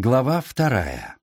Глава вторая.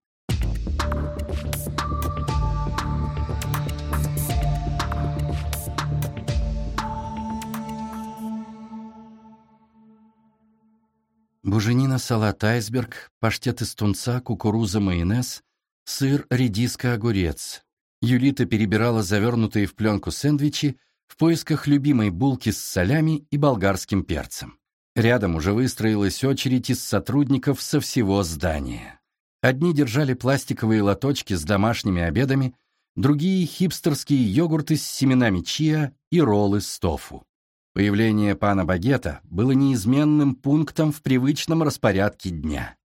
Буженина, салат айсберг, паштет из тунца, кукуруза, майонез, сыр, редиска, огурец. Юлита перебирала завернутые в пленку сэндвичи в поисках любимой булки с солями и болгарским перцем. Рядом уже выстроилась очередь из сотрудников со всего здания. Одни держали пластиковые лоточки с домашними обедами, другие — хипстерские йогурты с семенами чиа и роллы с тофу. Появление пана Багета было неизменным пунктом в привычном распорядке дня,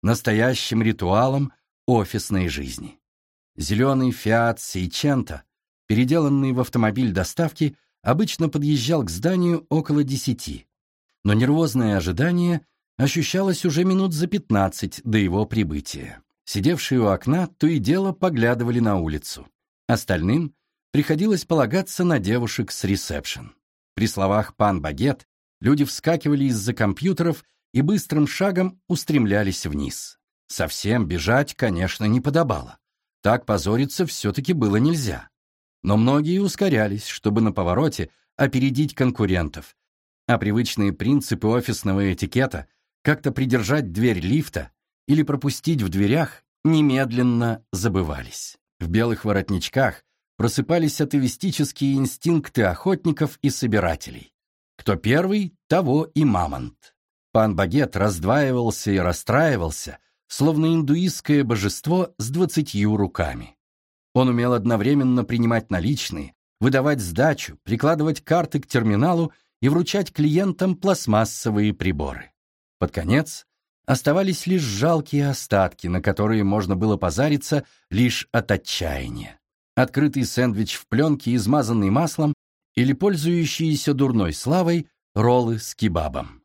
настоящим ритуалом офисной жизни. Зеленый «Фиат Сейчента», переделанный в автомобиль доставки, обычно подъезжал к зданию около десяти но нервозное ожидание ощущалось уже минут за пятнадцать до его прибытия. Сидевшие у окна то и дело поглядывали на улицу. Остальным приходилось полагаться на девушек с ресепшн. При словах «пан Багет» люди вскакивали из-за компьютеров и быстрым шагом устремлялись вниз. Совсем бежать, конечно, не подобало. Так позориться все-таки было нельзя. Но многие ускорялись, чтобы на повороте опередить конкурентов, а привычные принципы офисного этикета как-то придержать дверь лифта или пропустить в дверях немедленно забывались. В белых воротничках просыпались атовистические инстинкты охотников и собирателей. Кто первый, того и мамонт. Пан Багет раздваивался и расстраивался, словно индуистское божество с двадцатью руками. Он умел одновременно принимать наличные, выдавать сдачу, прикладывать карты к терминалу и вручать клиентам пластмассовые приборы. Под конец оставались лишь жалкие остатки, на которые можно было позариться лишь от отчаяния. Открытый сэндвич в пленке, измазанный маслом, или пользующиеся дурной славой роллы с кебабом.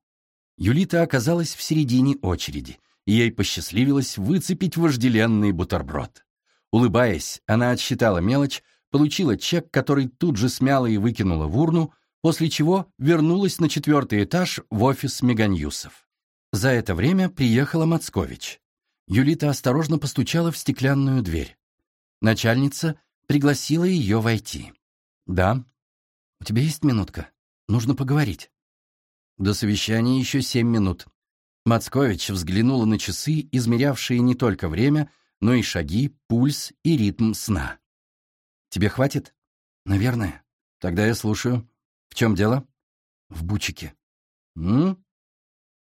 Юлита оказалась в середине очереди, и ей посчастливилось выцепить вожделенный бутерброд. Улыбаясь, она отсчитала мелочь, получила чек, который тут же смяла и выкинула в урну, после чего вернулась на четвертый этаж в офис Меганьюсов. За это время приехала Мацкович. Юлита осторожно постучала в стеклянную дверь. Начальница пригласила ее войти. «Да. У тебя есть минутка? Нужно поговорить». До совещания еще семь минут. Мацкович взглянула на часы, измерявшие не только время, но и шаги, пульс и ритм сна. «Тебе хватит?» «Наверное. Тогда я слушаю». В чем дело? В Бучике. М?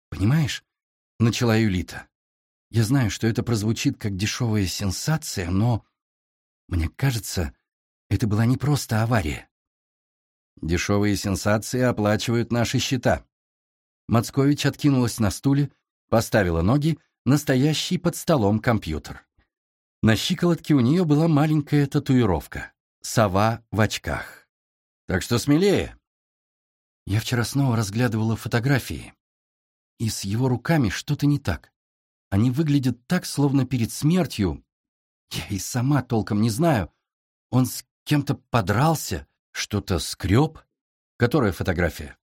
Понимаешь? Начала Юлита. Я знаю, что это прозвучит как дешевая сенсация, но... Мне кажется, это была не просто авария. Дешевые сенсации оплачивают наши счета. Мацкович откинулась на стуле, поставила ноги на стоящий под столом компьютер. На щиколотке у нее была маленькая татуировка — сова в очках. «Так что смелее», я вчера снова разглядывала фотографии, и с его руками что-то не так. Они выглядят так, словно перед смертью. Я и сама толком не знаю. Он с кем-то подрался, что-то скреб. Которая фотография?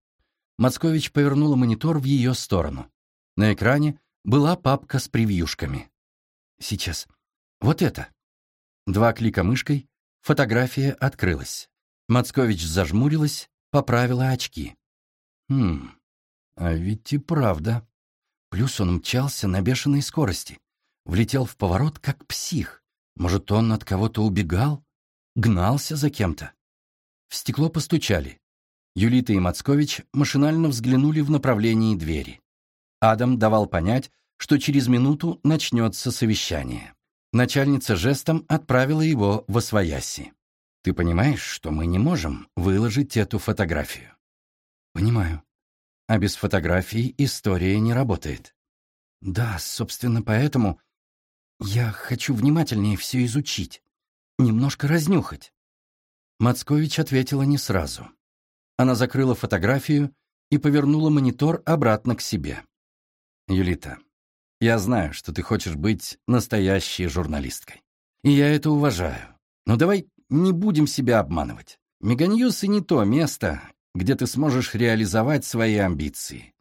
Мацкович повернула монитор в ее сторону. На экране была папка с превьюшками. Сейчас. Вот это. Два клика мышкой, фотография открылась. Мацкович зажмурилась, поправила очки. Хм, а ведь и правда. Плюс он мчался на бешеной скорости. Влетел в поворот, как псих. Может, он от кого-то убегал? Гнался за кем-то? В стекло постучали. Юлита и Мацкович машинально взглянули в направлении двери. Адам давал понять, что через минуту начнется совещание. Начальница жестом отправила его в Освояси. Ты понимаешь, что мы не можем выложить эту фотографию? Понимаю. А без фотографий история не работает. Да, собственно, поэтому я хочу внимательнее все изучить, немножко разнюхать. Мацкович ответила не сразу. Она закрыла фотографию и повернула монитор обратно к себе. «Юлита, я знаю, что ты хочешь быть настоящей журналисткой. И я это уважаю. Но давай не будем себя обманывать. Меганьюсы не то место, где ты сможешь реализовать свои амбиции.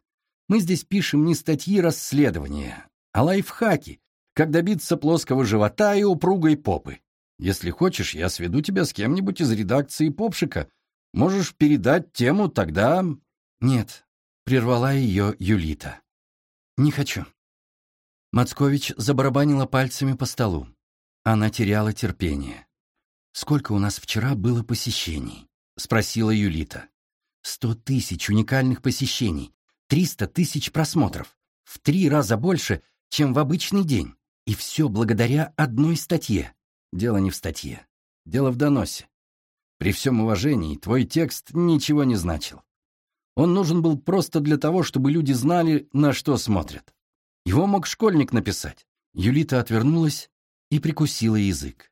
Мы здесь пишем не статьи расследования, а лайфхаки, как добиться плоского живота и упругой попы. Если хочешь, я сведу тебя с кем-нибудь из редакции Попшика. Можешь передать тему тогда...» «Нет», — прервала ее Юлита. «Не хочу». Мацкович забарабанила пальцами по столу. Она теряла терпение. «Сколько у нас вчера было посещений?» — спросила Юлита. «Сто тысяч уникальных посещений, триста тысяч просмотров, в три раза больше, чем в обычный день, и все благодаря одной статье». Дело не в статье. Дело в доносе. При всем уважении, твой текст ничего не значил. Он нужен был просто для того, чтобы люди знали, на что смотрят. Его мог школьник написать. Юлита отвернулась и прикусила язык.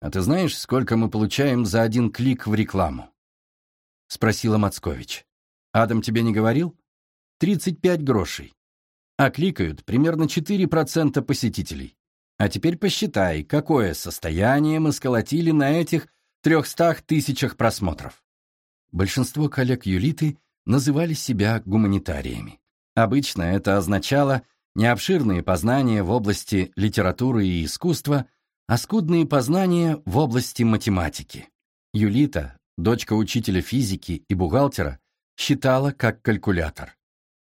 «А ты знаешь, сколько мы получаем за один клик в рекламу?» — спросила Мацкович. «Адам тебе не говорил? 35 грошей. А кликают примерно 4% посетителей. А теперь посчитай, какое состояние мы сколотили на этих трехстах тысячах просмотров. Большинство коллег Юлиты называли себя гуманитариями. Обычно это означало не обширные познания в области литературы и искусства, а скудные познания в области математики. Юлита, дочка учителя физики и бухгалтера, считала как калькулятор.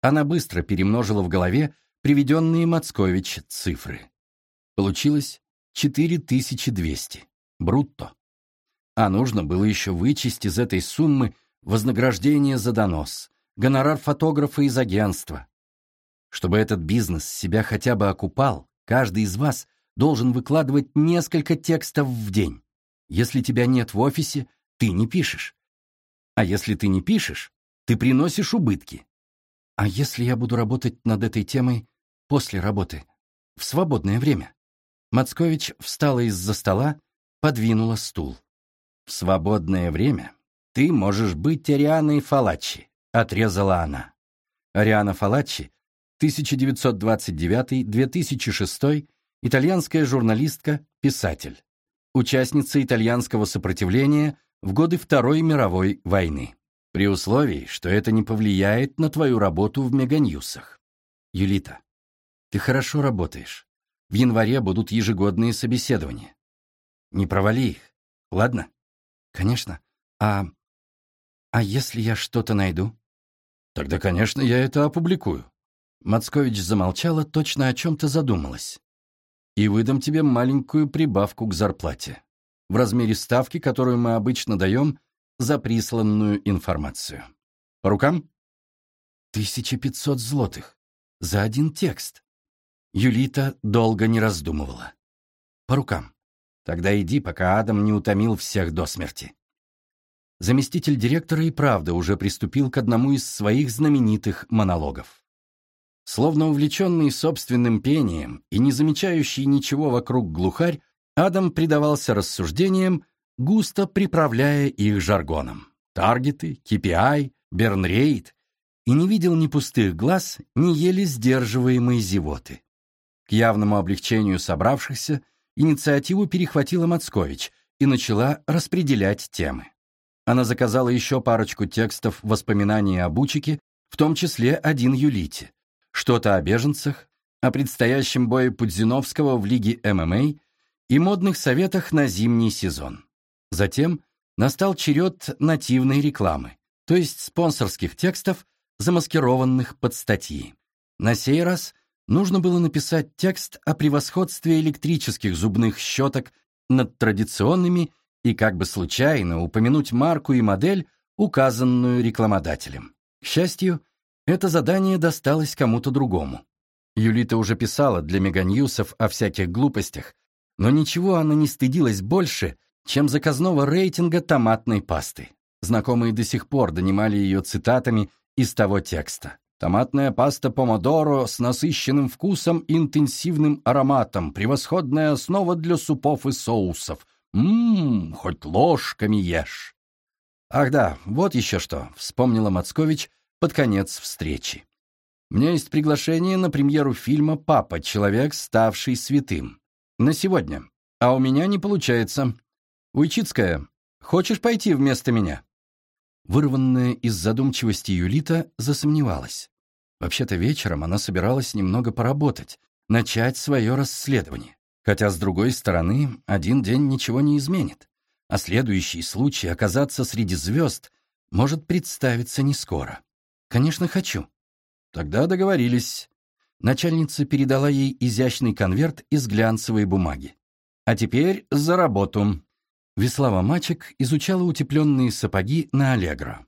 Она быстро перемножила в голове приведенные Мацкович цифры. Получилось 4200 брутто. А нужно было еще вычесть из этой суммы вознаграждение за донос, гонорар фотографа из агентства. Чтобы этот бизнес себя хотя бы окупал, каждый из вас должен выкладывать несколько текстов в день. Если тебя нет в офисе, ты не пишешь. А если ты не пишешь, ты приносишь убытки. А если я буду работать над этой темой после работы, в свободное время? Мацкович встала из-за стола, подвинула стул. «В свободное время ты можешь быть Арианой Фалачи», — отрезала она. Ариана Фалачи, 1929-2006, итальянская журналистка, писатель. Участница итальянского сопротивления в годы Второй мировой войны. При условии, что это не повлияет на твою работу в Меганьюсах. Юлита, ты хорошо работаешь. В январе будут ежегодные собеседования. Не провали их, ладно? Конечно. А... А если я что-то найду? Тогда, конечно, я это опубликую. Мацкович замолчала, точно о чем-то задумалась. И выдам тебе маленькую прибавку к зарплате. В размере ставки, которую мы обычно даем за присланную информацию. По рукам? 1500 злотых. За один текст. Юлита долго не раздумывала. По рукам. Тогда иди, пока Адам не утомил всех до смерти. Заместитель директора и правда уже приступил к одному из своих знаменитых монологов. Словно увлеченный собственным пением и не замечающий ничего вокруг глухарь, Адам предавался рассуждениям, густо приправляя их жаргоном. Таргеты, KPI, бернрейт, и не видел ни пустых глаз, ни еле сдерживаемой зевоты. К явному облегчению собравшихся инициативу перехватила Мацкович и начала распределять темы. Она заказала еще парочку текстов воспоминаний о Бучике, в том числе один Юлите, что-то о беженцах, о предстоящем бое Пудзиновского в Лиге ММА и модных советах на зимний сезон. Затем настал черед нативной рекламы, то есть спонсорских текстов, замаскированных под статьи. На сей раз нужно было написать текст о превосходстве электрических зубных щеток над традиционными и как бы случайно упомянуть марку и модель, указанную рекламодателем. К счастью, это задание досталось кому-то другому. Юлита уже писала для меганьюсов о всяких глупостях, но ничего она не стыдилась больше, чем заказного рейтинга томатной пасты. Знакомые до сих пор донимали ее цитатами из того текста. Томатная паста помодоро с насыщенным вкусом и интенсивным ароматом, превосходная основа для супов и соусов. Ммм, хоть ложками ешь. Ах да, вот еще что, вспомнила Мацкович под конец встречи. У меня есть приглашение на премьеру фильма «Папа. Человек, ставший святым». На сегодня. А у меня не получается. Уйчицкая, хочешь пойти вместо меня? Вырванная из задумчивости Юлита засомневалась. Вообще-то вечером она собиралась немного поработать, начать свое расследование. Хотя, с другой стороны, один день ничего не изменит, а следующий случай оказаться среди звезд может представиться не скоро. Конечно, хочу. Тогда договорились. Начальница передала ей изящный конверт из глянцевой бумаги. А теперь за работу. Веслава Мачек изучала утепленные сапоги на Аллегро.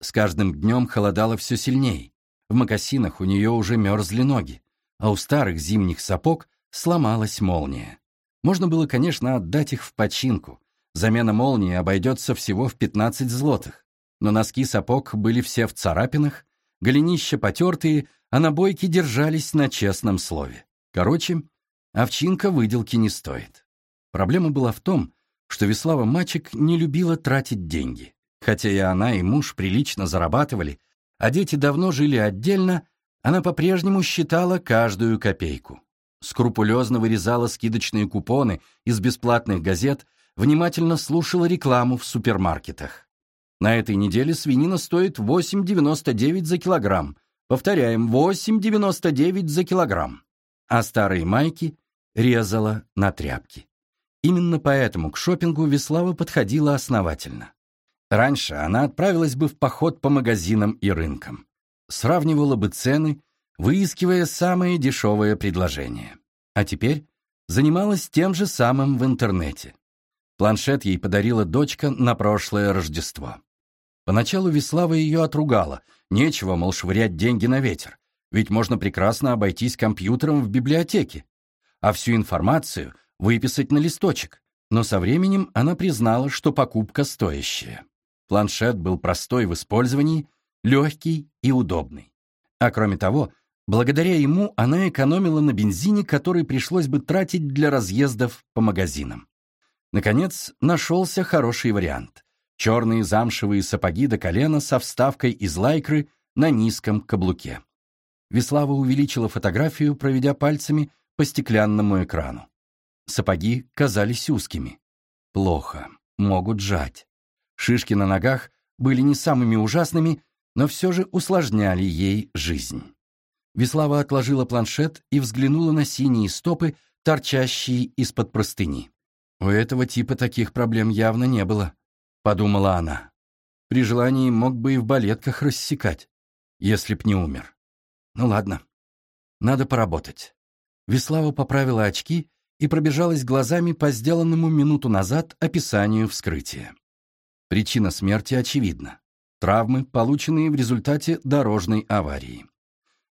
С каждым днем холодало все сильней. В мокасинах у нее уже мерзли ноги, а у старых зимних сапог сломалась молния. Можно было, конечно, отдать их в починку. Замена молнии обойдется всего в 15 злотых. Но носки сапог были все в царапинах, голенища потертые, а набойки держались на честном слове. Короче, овчинка выделки не стоит. Проблема была в том, что Веслава Мачек не любила тратить деньги. Хотя и она, и муж прилично зарабатывали, а дети давно жили отдельно, она по-прежнему считала каждую копейку. Скрупулезно вырезала скидочные купоны из бесплатных газет, внимательно слушала рекламу в супермаркетах. На этой неделе свинина стоит 8,99 за килограмм. Повторяем, 8,99 за килограмм. А старые майки резала на тряпки. Именно поэтому к шопингу Веслава подходила основательно. Раньше она отправилась бы в поход по магазинам и рынкам. Сравнивала бы цены, выискивая самые дешевые предложения. А теперь занималась тем же самым в интернете. Планшет ей подарила дочка на прошлое Рождество. Поначалу Веслава ее отругала. Нечего, мол, швырять деньги на ветер. Ведь можно прекрасно обойтись компьютером в библиотеке. А всю информацию — выписать на листочек, но со временем она признала, что покупка стоящая. Планшет был простой в использовании, легкий и удобный. А кроме того, благодаря ему она экономила на бензине, который пришлось бы тратить для разъездов по магазинам. Наконец, нашелся хороший вариант. Черные замшевые сапоги до колена со вставкой из лайкры на низком каблуке. Веслава увеличила фотографию, проведя пальцами по стеклянному экрану. Сапоги казались узкими. Плохо, могут жать. Шишки на ногах были не самыми ужасными, но все же усложняли ей жизнь. Веслава отложила планшет и взглянула на синие стопы, торчащие из-под простыни. «У этого типа таких проблем явно не было», — подумала она. При желании мог бы и в балетках рассекать, если б не умер. Ну ладно, надо поработать. Веслава поправила очки и пробежалась глазами по сделанному минуту назад описанию вскрытия. Причина смерти очевидна. Травмы, полученные в результате дорожной аварии.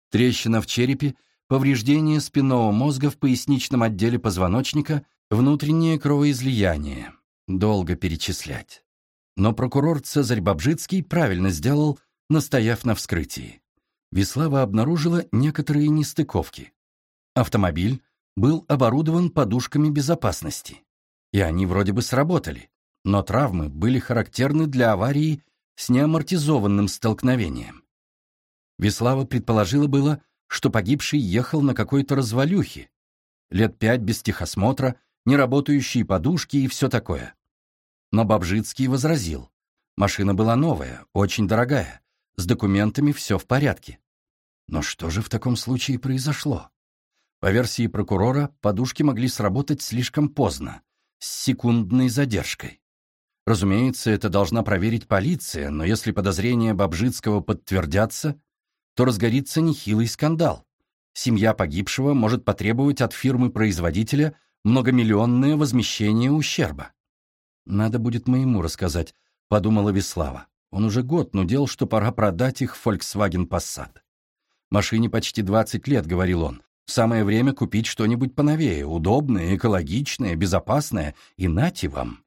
Трещина в черепе, повреждение спинного мозга в поясничном отделе позвоночника, внутреннее кровоизлияние. Долго перечислять. Но прокурор Цезарь Бабжицкий правильно сделал, настояв на вскрытии. Веслава обнаружила некоторые нестыковки. Автомобиль был оборудован подушками безопасности. И они вроде бы сработали, но травмы были характерны для аварии с неамортизованным столкновением. Веслава предположила было, что погибший ехал на какой-то развалюхе, лет пять без техосмотра, неработающие подушки и все такое. Но Бабжицкий возразил. Машина была новая, очень дорогая, с документами все в порядке. Но что же в таком случае произошло? По версии прокурора, подушки могли сработать слишком поздно, с секундной задержкой. Разумеется, это должна проверить полиция, но если подозрения Бабжицкого подтвердятся, то разгорится нехилый скандал. Семья погибшего может потребовать от фирмы-производителя многомиллионное возмещение ущерба. «Надо будет моему рассказать», — подумала Веслава. Он уже год нудел, что пора продать их Volkswagen Passat. «Машине почти 20 лет», — говорил он. Самое время купить что-нибудь поновее, удобное, экологичное, безопасное, и нате вам.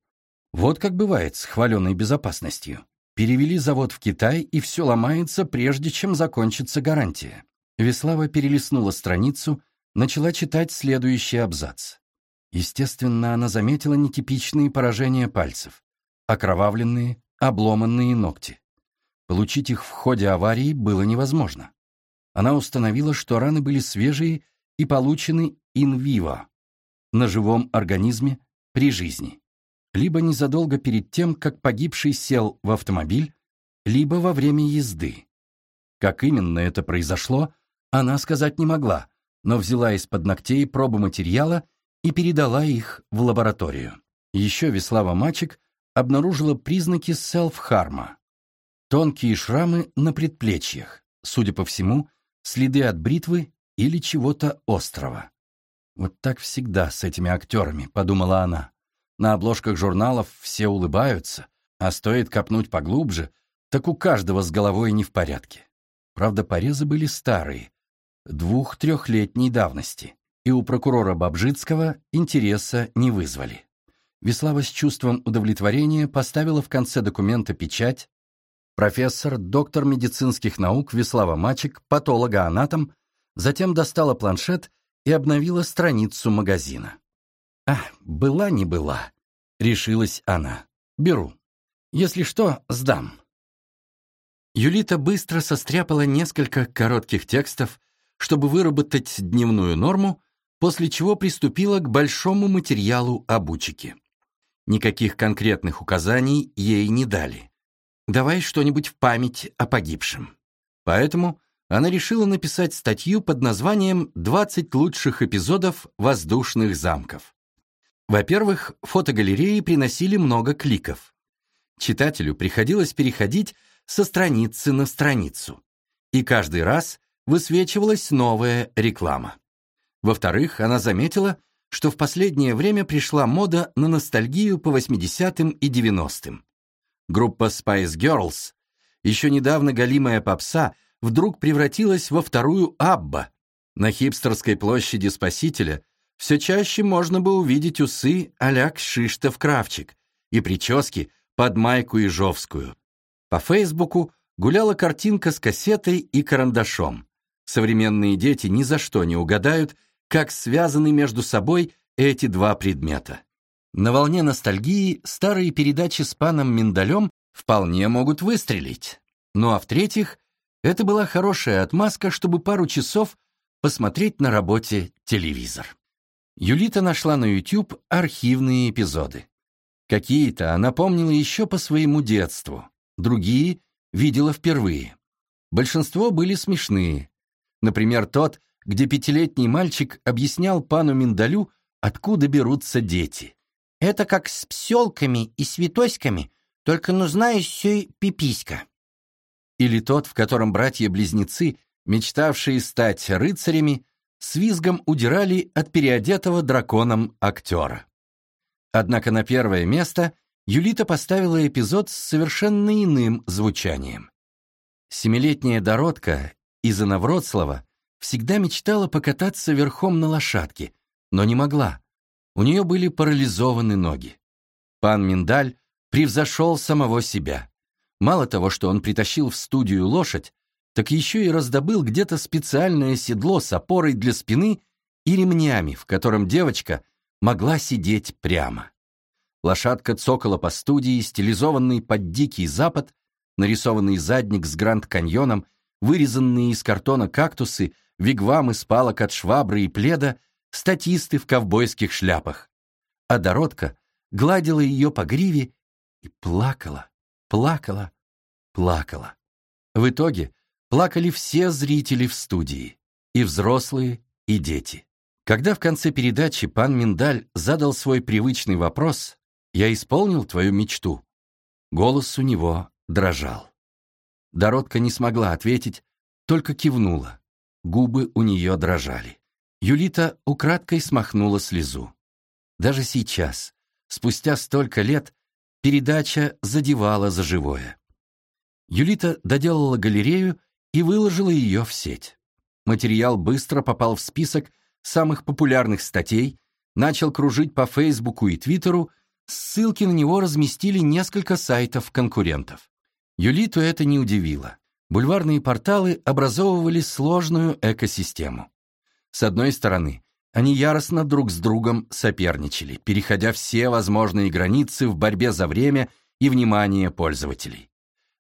Вот как бывает с хваленой безопасностью. Перевели завод в Китай, и все ломается, прежде чем закончится гарантия. Веслава перелистнула страницу, начала читать следующий абзац. Естественно, она заметила нетипичные поражения пальцев, окровавленные, обломанные ногти. Получить их в ходе аварии было невозможно она установила, что раны были свежие и получены инвиво, на живом организме при жизни, либо незадолго перед тем, как погибший сел в автомобиль, либо во время езды. Как именно это произошло, она сказать не могла, но взяла из-под ногтей пробы материала и передала их в лабораторию. Еще Веслава Мачек обнаружила признаки селф-харма. Тонкие шрамы на предплечьях, судя по всему, следы от бритвы или чего-то острого. «Вот так всегда с этими актерами», — подумала она. На обложках журналов все улыбаются, а стоит копнуть поглубже, так у каждого с головой не в порядке. Правда, порезы были старые, двух-трехлетней давности, и у прокурора Бабжицкого интереса не вызвали. Веслава с чувством удовлетворения поставила в конце документа печать. Профессор, доктор медицинских наук Веслава Мачек, патологоанатом, затем достала планшет и обновила страницу магазина. «А, была не была», — решилась она. «Беру. Если что, сдам». Юлита быстро состряпала несколько коротких текстов, чтобы выработать дневную норму, после чего приступила к большому материалу об учике. Никаких конкретных указаний ей не дали. «Давай что-нибудь в память о погибшем». Поэтому она решила написать статью под названием «20 лучших эпизодов воздушных замков». Во-первых, фотогалереи приносили много кликов. Читателю приходилось переходить со страницы на страницу. И каждый раз высвечивалась новая реклама. Во-вторых, она заметила, что в последнее время пришла мода на ностальгию по 80-м и 90-м. Группа Spice Girls, еще недавно галимая попса, вдруг превратилась во вторую Абба. На хипстерской площади Спасителя все чаще можно было увидеть усы а-ля Кшиштов-Кравчик и прически под майку Ижовскую. По Фейсбуку гуляла картинка с кассетой и карандашом. Современные дети ни за что не угадают, как связаны между собой эти два предмета. На волне ностальгии старые передачи с паном Миндалем вполне могут выстрелить. Ну а в-третьих, это была хорошая отмазка, чтобы пару часов посмотреть на работе телевизор. Юлита нашла на YouTube архивные эпизоды. Какие-то она помнила еще по своему детству, другие видела впервые. Большинство были смешные. Например, тот, где пятилетний мальчик объяснял пану Миндалю, откуда берутся дети. «Это как с пселками и святоськами, только нужна еще пиписька». Или тот, в котором братья-близнецы, мечтавшие стать рыцарями, с визгом удирали от переодетого драконом актера. Однако на первое место Юлита поставила эпизод с совершенно иным звучанием. Семилетняя Доротка из Инновроцлава всегда мечтала покататься верхом на лошадке, но не могла. У нее были парализованы ноги. Пан Миндаль превзошел самого себя. Мало того, что он притащил в студию лошадь, так еще и раздобыл где-то специальное седло с опорой для спины и ремнями, в котором девочка могла сидеть прямо. Лошадка цокала по студии, стилизованный под дикий запад, нарисованный задник с гранд-каньоном, вырезанные из картона кактусы — вигвам из палок от швабры и пледа, статисты в ковбойских шляпах. А Доротка гладила ее по гриве и плакала, плакала, плакала. В итоге плакали все зрители в студии, и взрослые, и дети. Когда в конце передачи пан Миндаль задал свой привычный вопрос «Я исполнил твою мечту», голос у него дрожал. Доротка не смогла ответить, только кивнула. Губы у нее дрожали. Юлита украдкой смахнула слезу. Даже сейчас, спустя столько лет, передача задевала за живое. Юлита доделала галерею и выложила ее в сеть. Материал быстро попал в список самых популярных статей, начал кружить по Фейсбуку и Твиттеру, ссылки на него разместили несколько сайтов конкурентов. Юлиту это не удивило бульварные порталы образовывали сложную экосистему. С одной стороны, они яростно друг с другом соперничали, переходя все возможные границы в борьбе за время и внимание пользователей.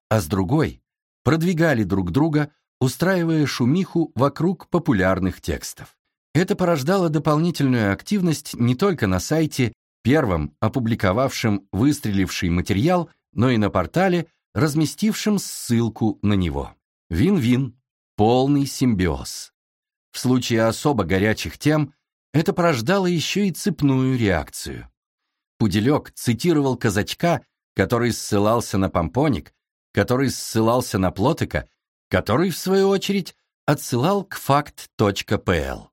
А с другой, продвигали друг друга, устраивая шумиху вокруг популярных текстов. Это порождало дополнительную активность не только на сайте, первым опубликовавшим выстреливший материал, но и на портале, разместившим ссылку на него. Вин-вин, полный симбиоз. В случае особо горячих тем это порождало еще и цепную реакцию. Пуделек цитировал казачка, который ссылался на помпоник, который ссылался на плотыка, который, в свою очередь, отсылал к факт.пл.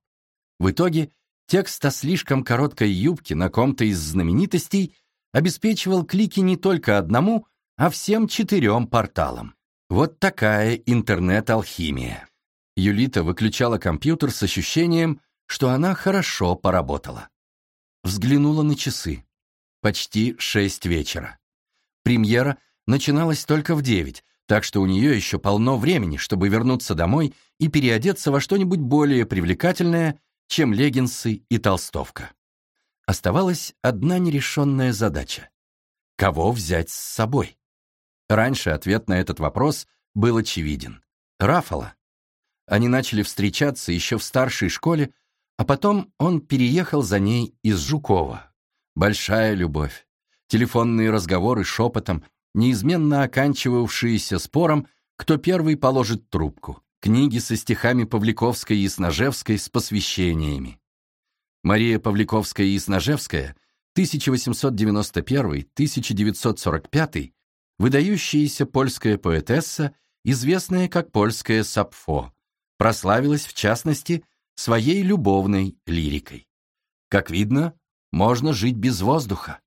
В итоге текст о слишком короткой юбке на ком-то из знаменитостей обеспечивал клики не только одному, а всем четырем порталам. Вот такая интернет-алхимия. Юлита выключала компьютер с ощущением, что она хорошо поработала. Взглянула на часы. Почти шесть вечера. Премьера начиналась только в девять, так что у нее еще полно времени, чтобы вернуться домой и переодеться во что-нибудь более привлекательное, чем леггинсы и толстовка. Оставалась одна нерешенная задача. Кого взять с собой? Раньше ответ на этот вопрос был очевиден. Рафала. Они начали встречаться еще в старшей школе, а потом он переехал за ней из Жукова. Большая любовь. Телефонные разговоры шепотом, неизменно оканчивавшиеся спором, кто первый положит трубку. Книги со стихами Павликовской и Сножевской с посвящениями. Мария Павликовская и Сножевская, 1891-1945, выдающаяся польская поэтесса, известная как польская Сапфо, прославилась, в частности, своей любовной лирикой. Как видно, можно жить без воздуха.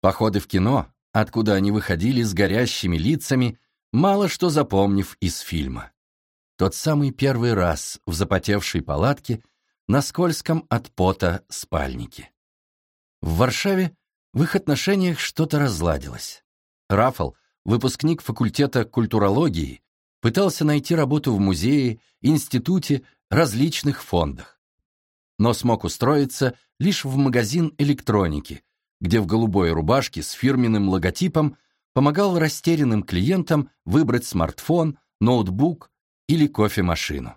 Походы в кино, откуда они выходили с горящими лицами, мало что запомнив из фильма. Тот самый первый раз в запотевшей палатке на скользком от пота спальнике. В Варшаве в их отношениях что-то разладилось. Рафал, выпускник факультета культурологии, пытался найти работу в музее, институте, различных фондах. Но смог устроиться лишь в магазин электроники, где в голубой рубашке с фирменным логотипом помогал растерянным клиентам выбрать смартфон, ноутбук или кофемашину.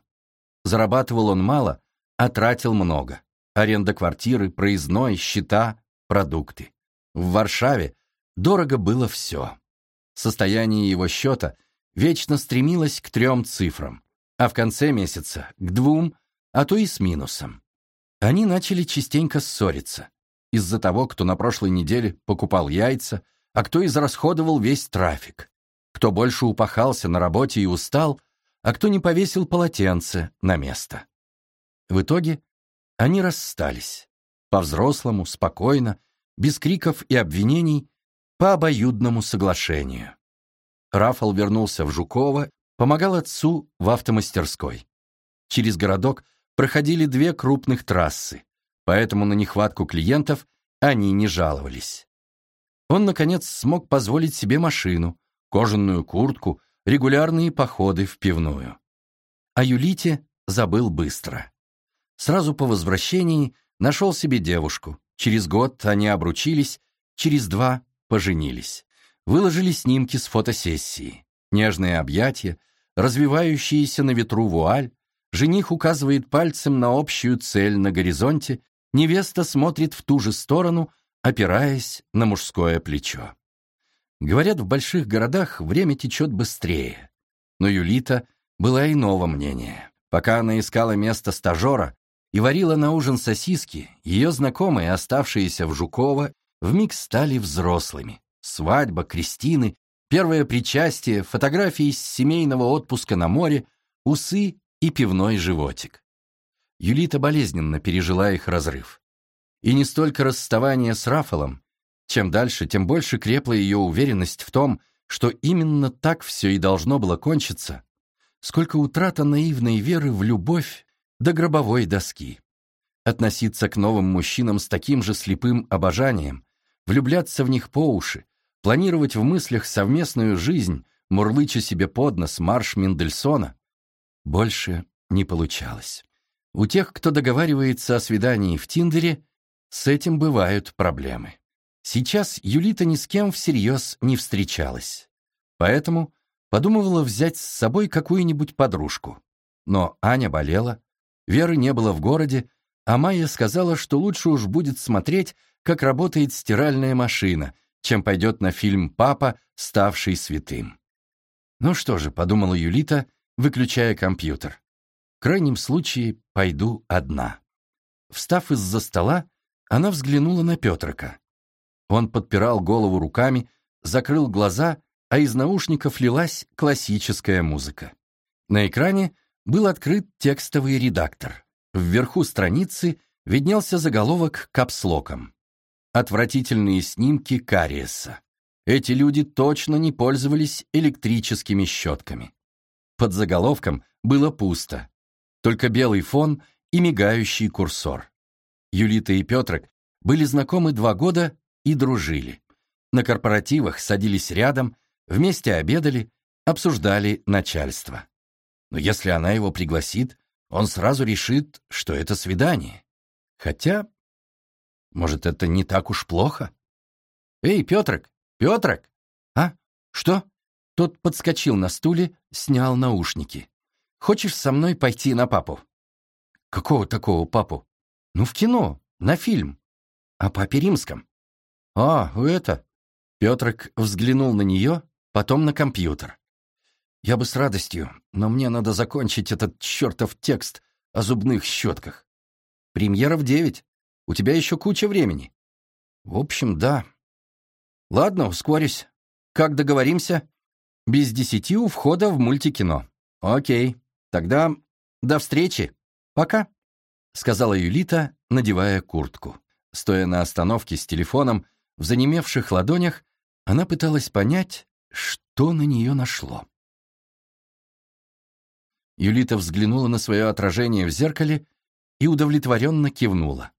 Зарабатывал он мало, а тратил много. Аренда квартиры, проездной, счета, продукты. В Варшаве дорого было все. Состояние его счета вечно стремилось к трем цифрам, а в конце месяца — к двум, а то и с минусом. Они начали частенько ссориться из-за того, кто на прошлой неделе покупал яйца, а кто израсходовал весь трафик, кто больше упахался на работе и устал, а кто не повесил полотенце на место. В итоге они расстались. По-взрослому, спокойно, без криков и обвинений, по обоюдному соглашению. Рафал вернулся в Жуково, помогал отцу в автомастерской. Через городок проходили две крупных трассы, поэтому на нехватку клиентов они не жаловались. Он, наконец, смог позволить себе машину, кожаную куртку, регулярные походы в пивную. О Юлите забыл быстро. Сразу по возвращении нашел себе девушку. Через год они обручились, через два поженились. Выложили снимки с фотосессии. Нежные объятия, развивающиеся на ветру вуаль, жених указывает пальцем на общую цель на горизонте невеста смотрит в ту же сторону, опираясь на мужское плечо. Говорят, в больших городах время течет быстрее. Но Юлита была иного мнения. Пока она искала место стажера и варила на ужин сосиски, ее знакомые, оставшиеся в Жуково, вмиг стали взрослыми. Свадьба, крестины, первое причастие, фотографии из семейного отпуска на море, усы и пивной животик. Юлита болезненно пережила их разрыв. И не столько расставание с Рафалом, чем дальше, тем больше крепла ее уверенность в том, что именно так все и должно было кончиться, сколько утрата наивной веры в любовь до гробовой доски. Относиться к новым мужчинам с таким же слепым обожанием, влюбляться в них по уши, планировать в мыслях совместную жизнь, мурлыча себе под нос марш Мендельсона, больше не получалось. У тех, кто договаривается о свидании в Тиндере, с этим бывают проблемы. Сейчас Юлита ни с кем всерьез не встречалась. Поэтому подумывала взять с собой какую-нибудь подружку. Но Аня болела, Веры не было в городе, а Майя сказала, что лучше уж будет смотреть, как работает стиральная машина, чем пойдет на фильм «Папа, ставший святым». Ну что же, подумала Юлита, выключая компьютер. В крайнем случае пойду одна. Встав из-за стола, она взглянула на Петрока. Он подпирал голову руками, закрыл глаза, а из наушников лилась классическая музыка. На экране был открыт текстовый редактор. Вверху страницы виднелся заголовок капслоком. Отвратительные снимки кариеса. Эти люди точно не пользовались электрическими щетками. Под заголовком было пусто. Только белый фон и мигающий курсор. Юлита и Петрик были знакомы два года и дружили. На корпоративах садились рядом, вместе обедали, обсуждали начальство. Но если она его пригласит, он сразу решит, что это свидание. Хотя, может, это не так уж плохо? «Эй, Петрик! Петрик!» «А? Что?» Тот подскочил на стуле, снял наушники. «Хочешь со мной пойти на папу?» «Какого такого папу?» «Ну, в кино, на фильм. О папе римском». «А, это...» Петрик взглянул на нее, потом на компьютер. «Я бы с радостью, но мне надо закончить этот чертов текст о зубных щетках. Премьера в девять. У тебя еще куча времени». «В общем, да». «Ладно, ускорюсь. Как договоримся?» «Без десяти у входа в мультикино». «Окей. Тогда до встречи. Пока», — сказала Юлита, надевая куртку. Стоя на остановке с телефоном, в занемевших ладонях, она пыталась понять, что на нее нашло. Юлита взглянула на свое отражение в зеркале и удовлетворенно кивнула.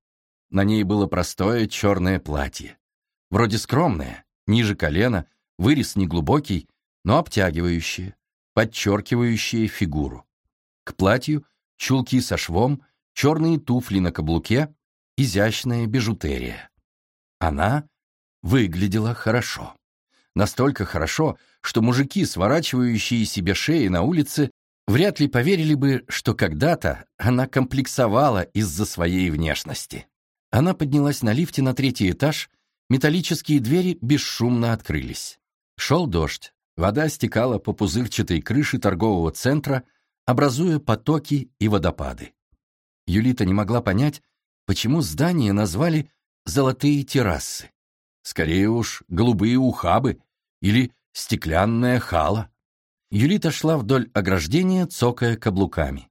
На ней было простое черное платье. Вроде скромное, ниже колена, вырез неглубокий, но обтягивающее, подчеркивающее фигуру. К платью чулки со швом, черные туфли на каблуке, изящная бижутерия. Она выглядела хорошо. Настолько хорошо, что мужики, сворачивающие себе шеи на улице, вряд ли поверили бы, что когда-то она комплексовала из-за своей внешности. Она поднялась на лифте на третий этаж, металлические двери бесшумно открылись. Шел дождь, вода стекала по пузырчатой крыше торгового центра, образуя потоки и водопады. Юлита не могла понять, почему здание назвали «золотые террасы». Скорее уж, голубые ухабы или стеклянная хала. Юлита шла вдоль ограждения, цокая каблуками.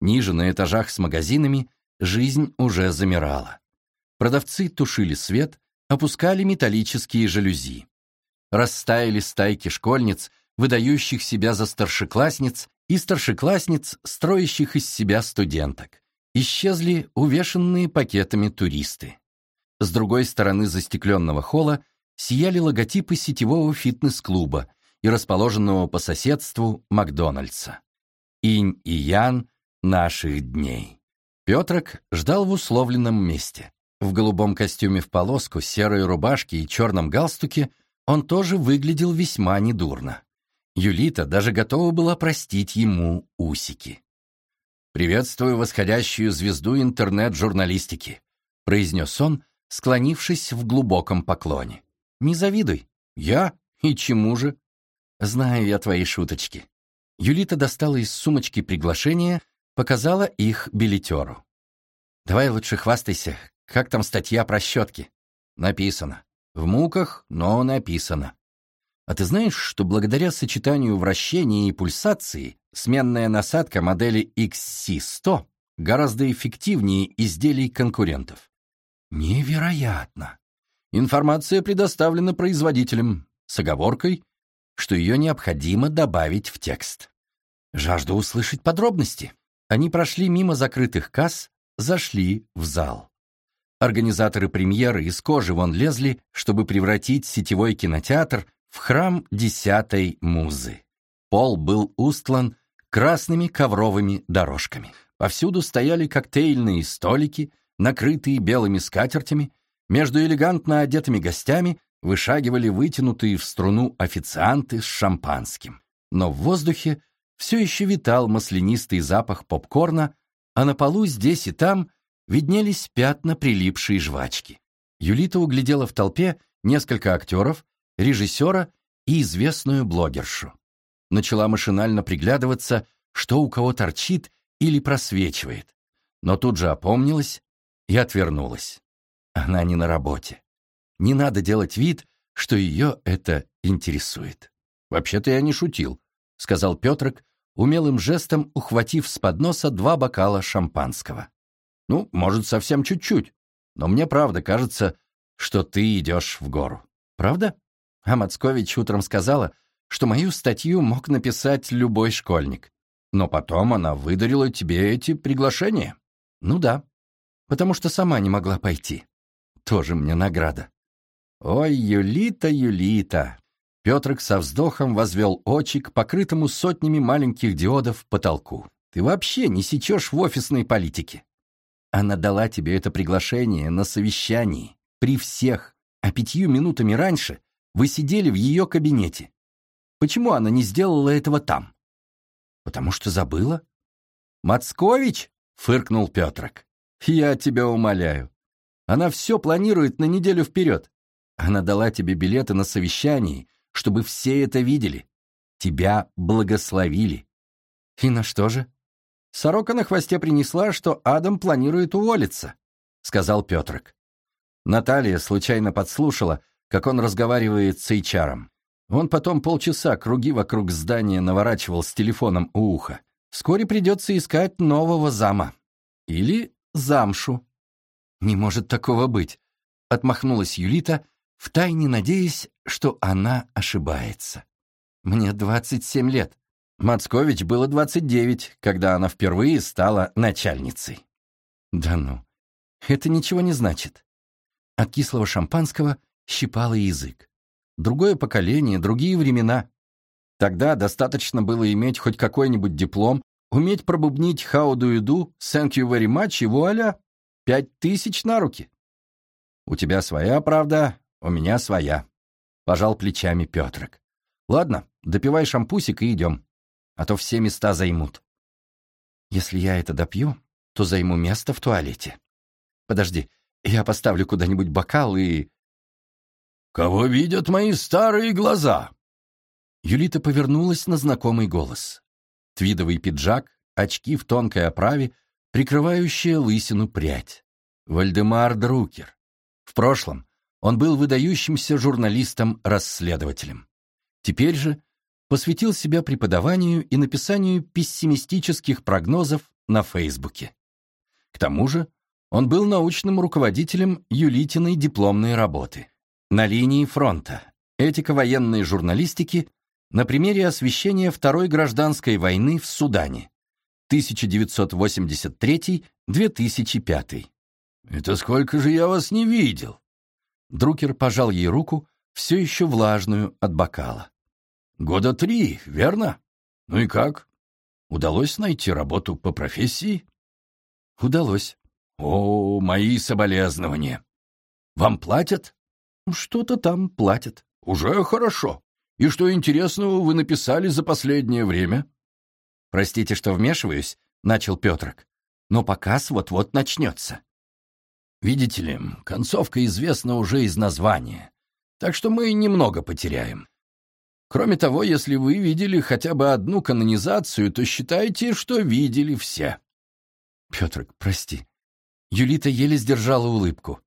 Ниже, на этажах с магазинами, жизнь уже замирала. Продавцы тушили свет, опускали металлические жалюзи. Растаяли стайки школьниц, выдающих себя за старшеклассниц, и старшеклассниц, строящих из себя студенток. Исчезли увешанные пакетами туристы. С другой стороны застекленного холла сияли логотипы сетевого фитнес-клуба и расположенного по соседству Макдональдса. Инь и Ян наших дней. Петрок ждал в условленном месте. В голубом костюме в полоску, серой рубашке и черном галстуке он тоже выглядел весьма недурно. Юлита даже готова была простить ему усики. «Приветствую восходящую звезду интернет-журналистики», произнес он, склонившись в глубоком поклоне. «Не завидуй. Я? И чему же?» «Знаю я твои шуточки». Юлита достала из сумочки приглашения, показала их билетеру. «Давай лучше хвастайся, как там статья про щетки?» «Написано. В муках, но написано. А ты знаешь, что благодаря сочетанию вращения и пульсации сменная насадка модели XC100 гораздо эффективнее изделий конкурентов? Невероятно! Информация предоставлена производителем с оговоркой, что ее необходимо добавить в текст. Жажду услышать подробности. Они прошли мимо закрытых касс, зашли в зал. Организаторы премьеры из кожи вон лезли, чтобы превратить сетевой кинотеатр в храм десятой музы. Пол был устлан красными ковровыми дорожками. Повсюду стояли коктейльные столики, накрытые белыми скатертями, между элегантно одетыми гостями вышагивали вытянутые в струну официанты с шампанским. Но в воздухе все еще витал маслянистый запах попкорна, а на полу здесь и там виднелись пятна прилипшей жвачки. Юлита углядела в толпе несколько актеров, режиссера и известную блогершу. Начала машинально приглядываться, что у кого торчит или просвечивает, но тут же опомнилась и отвернулась. Она не на работе. Не надо делать вид, что ее это интересует. «Вообще-то я не шутил», — сказал Петрик, умелым жестом ухватив с подноса два бокала шампанского. «Ну, может, совсем чуть-чуть, но мне правда кажется, что ты идешь в гору. Правда?» А Мацкович утром сказала, что мою статью мог написать любой школьник. Но потом она выдарила тебе эти приглашения. Ну да, потому что сама не могла пойти. Тоже мне награда. Ой, Юлита, Юлита. Петрик со вздохом возвел очи к покрытому сотнями маленьких диодов потолку. Ты вообще не сечешь в офисной политике. Она дала тебе это приглашение на совещании, при всех, а пятью минутами раньше вы сидели в ее кабинете. Почему она не сделала этого там? Потому что забыла? Мацкович? Фыркнул Петрик. Я тебя умоляю. Она все планирует на неделю вперед. Она дала тебе билеты на совещании, чтобы все это видели. Тебя благословили. И на что же? Сорока на хвосте принесла, что Адам планирует уволиться, сказал Петрик. Наталья случайно подслушала, как он разговаривает с HR. Он потом полчаса круги вокруг здания наворачивал с телефоном у уха. Вскоре придется искать нового зама. Или замшу. Не может такого быть, отмахнулась Юлита, втайне надеясь, что она ошибается. Мне 27 лет. Мацкович было 29, когда она впервые стала начальницей. Да ну, это ничего не значит. От кислого шампанского щипало язык. Другое поколение, другие времена. Тогда достаточно было иметь хоть какой-нибудь диплом, уметь пробубнить «How do you do?», «Thank you very much» и вуаля, пять тысяч на руки. У тебя своя правда, у меня своя. Пожал плечами Петрик. Ладно, допивай шампусик и идем, а то все места займут. Если я это допью, то займу место в туалете. Подожди, я поставлю куда-нибудь бокал и... «Кого видят мои старые глаза?» Юлита повернулась на знакомый голос. Твидовый пиджак, очки в тонкой оправе, прикрывающая лысину прядь. Вальдемар Друкер. В прошлом он был выдающимся журналистом-расследователем. Теперь же посвятил себя преподаванию и написанию пессимистических прогнозов на Фейсбуке. К тому же он был научным руководителем Юлитиной дипломной работы. На линии фронта. Этика военной журналистики на примере освещения Второй гражданской войны в Судане. 1983-2005. «Это сколько же я вас не видел?» Друкер пожал ей руку, все еще влажную от бокала. «Года три, верно? Ну и как? Удалось найти работу по профессии?» «Удалось». «О, мои соболезнования! Вам платят?» Что-то там платят. Уже хорошо. И что интересного вы написали за последнее время? Простите, что вмешиваюсь, начал Петрик. Но показ вот-вот начнется. Видите ли, концовка известна уже из названия, так что мы немного потеряем. Кроме того, если вы видели хотя бы одну канонизацию, то считайте, что видели все. Петрик, прости. Юлита еле сдержала улыбку.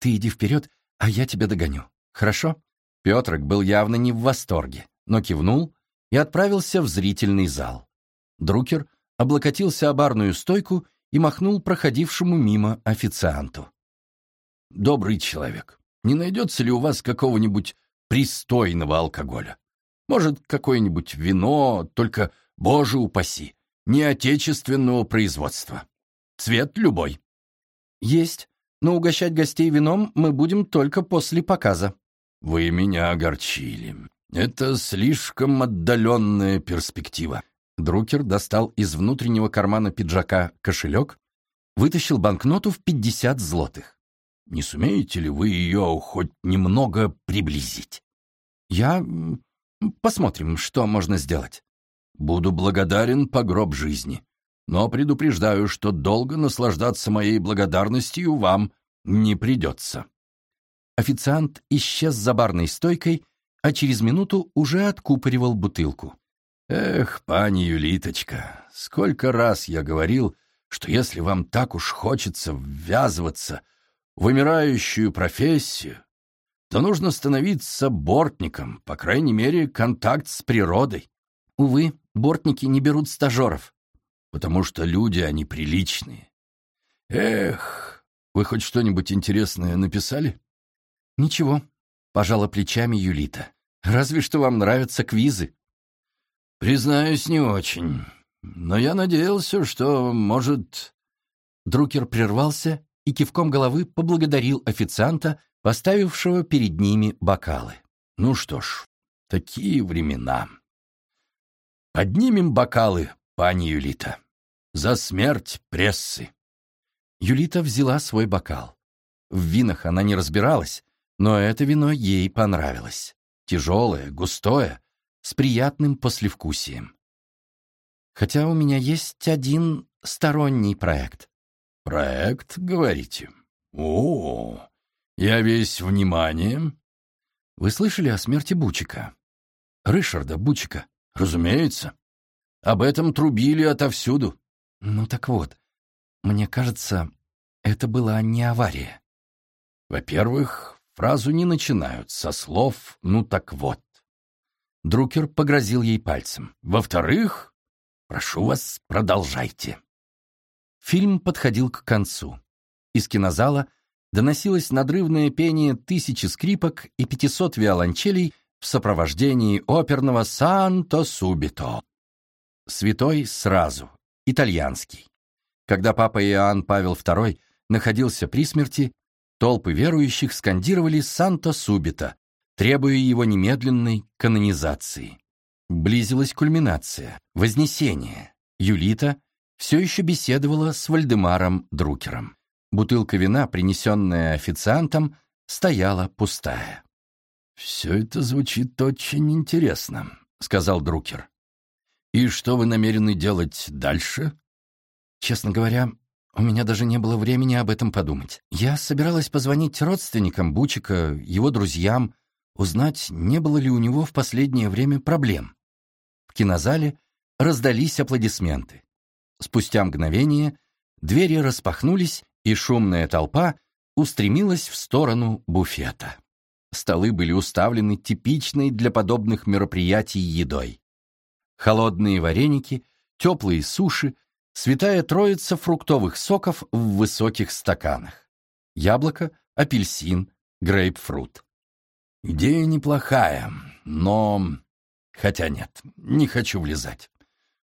Ты иди вперед, а я тебя догоню. Хорошо?» Петрик был явно не в восторге, но кивнул и отправился в зрительный зал. Друкер облокотился о барную стойку и махнул проходившему мимо официанту. «Добрый человек, не найдется ли у вас какого-нибудь пристойного алкоголя? Может, какое-нибудь вино, только, боже упаси, не отечественного производства. Цвет любой». «Есть», но угощать гостей вином мы будем только после показа». «Вы меня огорчили. Это слишком отдаленная перспектива». Друкер достал из внутреннего кармана пиджака кошелек, вытащил банкноту в пятьдесят злотых. «Не сумеете ли вы ее хоть немного приблизить?» «Я... Посмотрим, что можно сделать». «Буду благодарен по гроб жизни но предупреждаю, что долго наслаждаться моей благодарностью вам не придется». Официант исчез за барной стойкой, а через минуту уже откупоривал бутылку. Эх, пани Юлиточка, сколько раз я говорил, что если вам так уж хочется ввязываться в вымирающую профессию, то нужно становиться бортником, по крайней мере, контакт с природой. Увы, бортники не берут стажеров. Потому что люди, они приличные. Эх, вы хоть что-нибудь интересное написали? Ничего, пожала плечами Юлита. Разве что вам нравятся квизы. Признаюсь, не очень. Но я надеялся, что, может... Друкер прервался и кивком головы поблагодарил официанта, поставившего перед ними бокалы. Ну что ж, такие времена. Поднимем бокалы, пани Юлита. За смерть прессы. Юлита взяла свой бокал. В винах она не разбиралась, но это вино ей понравилось. Тяжелое, густое, с приятным послевкусием. Хотя у меня есть один сторонний проект. Проект, говорите? О, я весь внимание. Вы слышали о смерти Бучика? Рышарда Бучика? Разумеется. Об этом трубили отовсюду. Ну так вот, мне кажется, это была не авария. Во-первых, фразу не начинают со слов «ну так вот». Друкер погрозил ей пальцем. Во-вторых, прошу вас, продолжайте. Фильм подходил к концу. Из кинозала доносилось надрывное пение тысячи скрипок и пятисот виолончелей в сопровождении оперного «Санто Субито». Святой сразу, итальянский. Когда папа Иоанн Павел II находился при смерти, толпы верующих скандировали «Санто Субито», требуя его немедленной канонизации. Близилась кульминация, вознесение. Юлита все еще беседовала с Вальдемаром Друкером. Бутылка вина, принесенная официантом, стояла пустая. «Все это звучит очень интересно», — сказал Друкер. «И что вы намерены делать дальше?» «Честно говоря, у меня даже не было времени об этом подумать. Я собиралась позвонить родственникам Бучика, его друзьям, узнать, не было ли у него в последнее время проблем. В кинозале раздались аплодисменты. Спустя мгновение двери распахнулись, и шумная толпа устремилась в сторону буфета. Столы были уставлены типичной для подобных мероприятий едой. Холодные вареники, теплые суши, святая троица фруктовых соков в высоких стаканах. Яблоко, апельсин, грейпфрут. Идея неплохая, но... Хотя нет, не хочу влезать.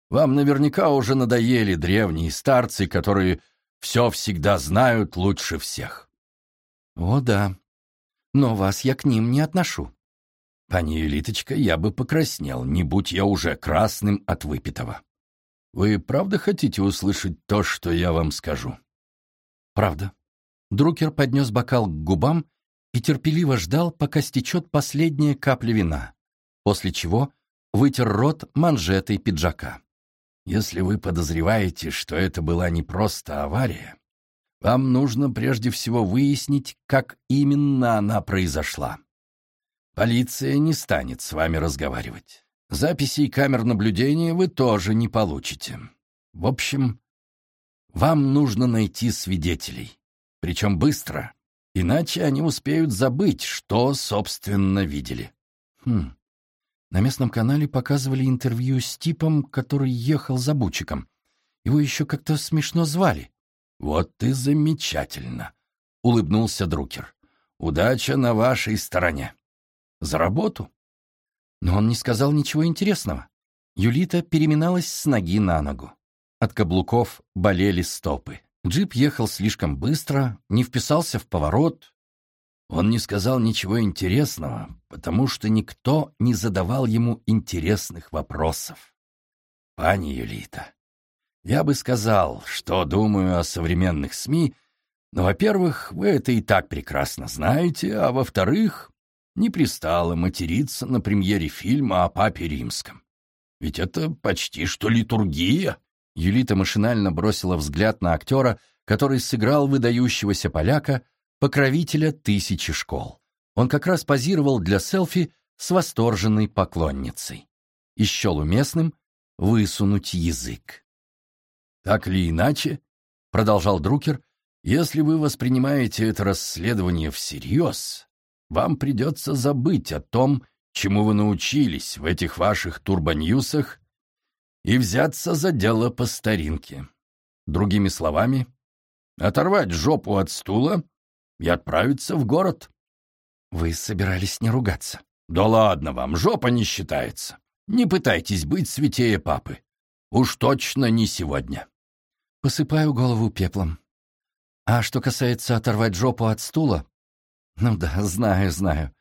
Вам наверняка уже надоели древние старцы, которые все всегда знают лучше всех. О да, но вас я к ним не отношу. Пани Елиточка, я бы покраснел, не будь я уже красным от выпитого. Вы правда хотите услышать то, что я вам скажу? Правда. Друкер поднес бокал к губам и терпеливо ждал, пока стечет последняя капля вина, после чего вытер рот манжетой пиджака. Если вы подозреваете, что это была не просто авария, вам нужно прежде всего выяснить, как именно она произошла. Полиция не станет с вами разговаривать. Записей камер наблюдения вы тоже не получите. В общем, вам нужно найти свидетелей. Причем быстро, иначе они успеют забыть, что, собственно, видели. Хм, на местном канале показывали интервью с типом, который ехал за Бучиком. Его еще как-то смешно звали. «Вот и замечательно», — улыбнулся Друкер. «Удача на вашей стороне. За работу?» Но он не сказал ничего интересного. Юлита переминалась с ноги на ногу. От каблуков болели стопы. Джип ехал слишком быстро, не вписался в поворот, он не сказал ничего интересного, потому что никто не задавал ему интересных вопросов. Пани Юлита, я бы сказал, что думаю о современных СМИ, но, во-первых, вы это и так прекрасно знаете, а во-вторых, не пристало материться на премьере фильма о Папе Римском. Ведь это почти что литургия. Юлита машинально бросила взгляд на актера, который сыграл выдающегося поляка, покровителя тысячи школ. Он как раз позировал для селфи с восторженной поклонницей. и счел уместным высунуть язык. «Так или иначе», — продолжал Друкер, «если вы воспринимаете это расследование всерьез, вам придется забыть о том, чему вы научились в этих ваших турбоньюсах, и взяться за дело по старинке. Другими словами, оторвать жопу от стула и отправиться в город. Вы собирались не ругаться. Да ладно вам, жопа не считается. Не пытайтесь быть святее папы. Уж точно не сегодня. Посыпаю голову пеплом. А что касается оторвать жопу от стула, ну да, знаю, знаю.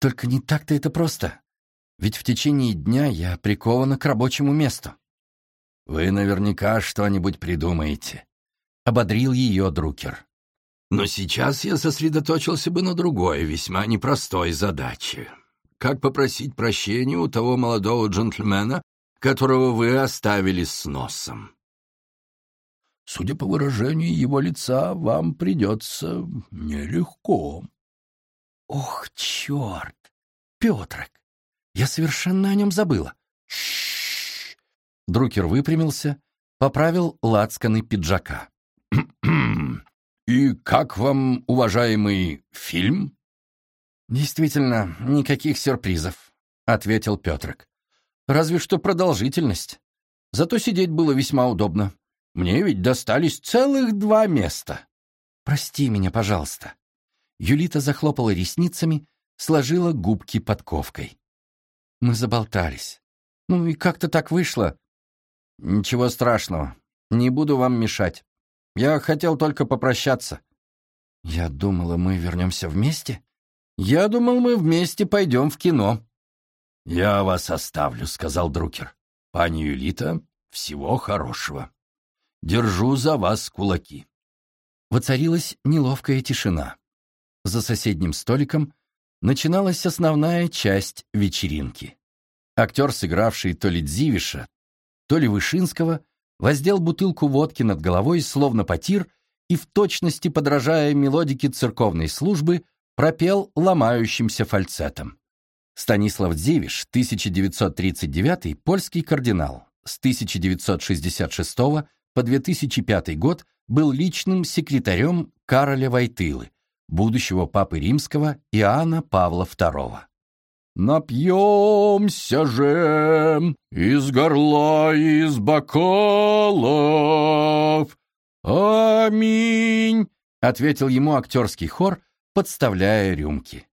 Только не так-то это просто. Ведь в течение дня я прикована к рабочему месту. Вы наверняка что-нибудь придумаете. Ободрил ее Друкер. Но сейчас я сосредоточился бы на другой, весьма непростой задаче. Как попросить прощения у того молодого джентльмена, которого вы оставили с носом? Судя по выражению его лица, вам придется нелегко. Ох, черт! Петрик! Я совершенно о нем забыла. Шш! Друкер выпрямился, поправил лацканы пиджака. «И как вам, уважаемый, фильм?» «Действительно, никаких сюрпризов», — ответил Петрик. «Разве что продолжительность. Зато сидеть было весьма удобно. Мне ведь достались целых два места. Прости меня, пожалуйста». Юлита захлопала ресницами, сложила губки подковкой. Мы заболтались. Ну и как-то так вышло. Ничего страшного. Не буду вам мешать. Я хотел только попрощаться. Я думала, мы вернемся вместе. Я думал, мы вместе пойдем в кино. Я вас оставлю, сказал Друкер. Пани Юлита, всего хорошего. Держу за вас кулаки. Воцарилась неловкая тишина. За соседним столиком начиналась основная часть вечеринки. Актер, сыгравший то ли Дзивиша, то ли Вышинского, воздел бутылку водки над головой, словно потир, и в точности, подражая мелодике церковной службы, пропел ломающимся фальцетом. Станислав Дзивиш, 1939 польский кардинал, с 1966 по 2005 год был личным секретарем Кароля Войтылы, будущего папы римского Иоанна Павла II. «Напьемся же из горла, из бокалов! Аминь!» — ответил ему актерский хор, подставляя рюмки.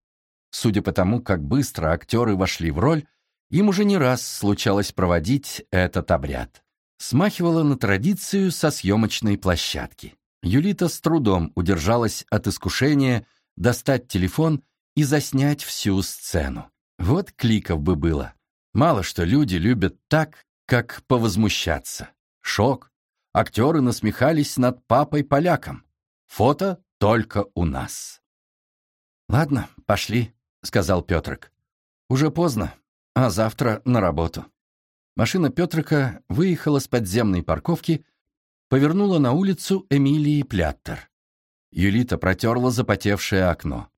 Судя по тому, как быстро актеры вошли в роль, им уже не раз случалось проводить этот обряд. Смахивало на традицию со съемочной площадки. Юлита с трудом удержалась от искушения достать телефон и заснять всю сцену. Вот кликов бы было. Мало что люди любят так, как повозмущаться. Шок. Актеры насмехались над папой-поляком. Фото только у нас. «Ладно, пошли», — сказал Петрик. «Уже поздно, а завтра на работу». Машина Петрика выехала с подземной парковки, повернула на улицу Эмилии Пляттер. Юлита протерла запотевшее окно.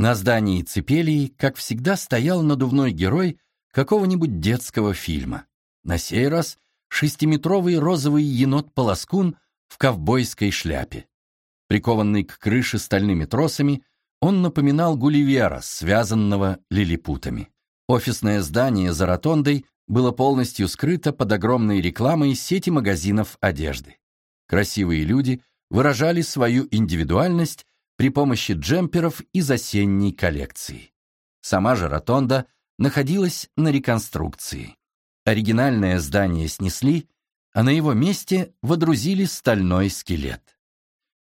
На здании Цепелии, как всегда, стоял надувной герой какого-нибудь детского фильма. На сей раз шестиметровый розовый енот-полоскун в ковбойской шляпе. Прикованный к крыше стальными тросами, он напоминал Гулливера, связанного лилипутами. Офисное здание за ротондой было полностью скрыто под огромной рекламой сети магазинов одежды. Красивые люди выражали свою индивидуальность при помощи джемперов из осенней коллекции. Сама же ротонда находилась на реконструкции. Оригинальное здание снесли, а на его месте водрузили стальной скелет.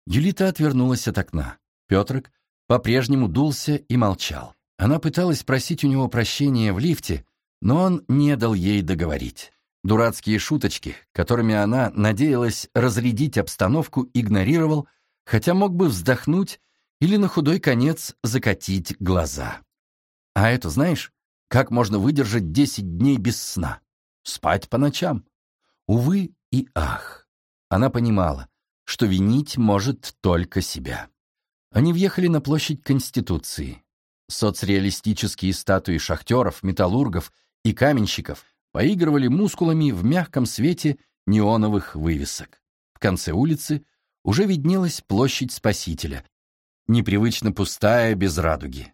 Юлита отвернулась от окна. Петрик по-прежнему дулся и молчал. Она пыталась просить у него прощения в лифте, но он не дал ей договорить. Дурацкие шуточки, которыми она надеялась разрядить обстановку, игнорировал, хотя мог бы вздохнуть или на худой конец закатить глаза. А это знаешь, как можно выдержать десять дней без сна? Спать по ночам? Увы и ах. Она понимала, что винить может только себя. Они въехали на площадь Конституции. Соцреалистические статуи шахтеров, металлургов и каменщиков поигрывали мускулами в мягком свете неоновых вывесок. В конце улицы уже виднелась площадь Спасителя, непривычно пустая, без радуги.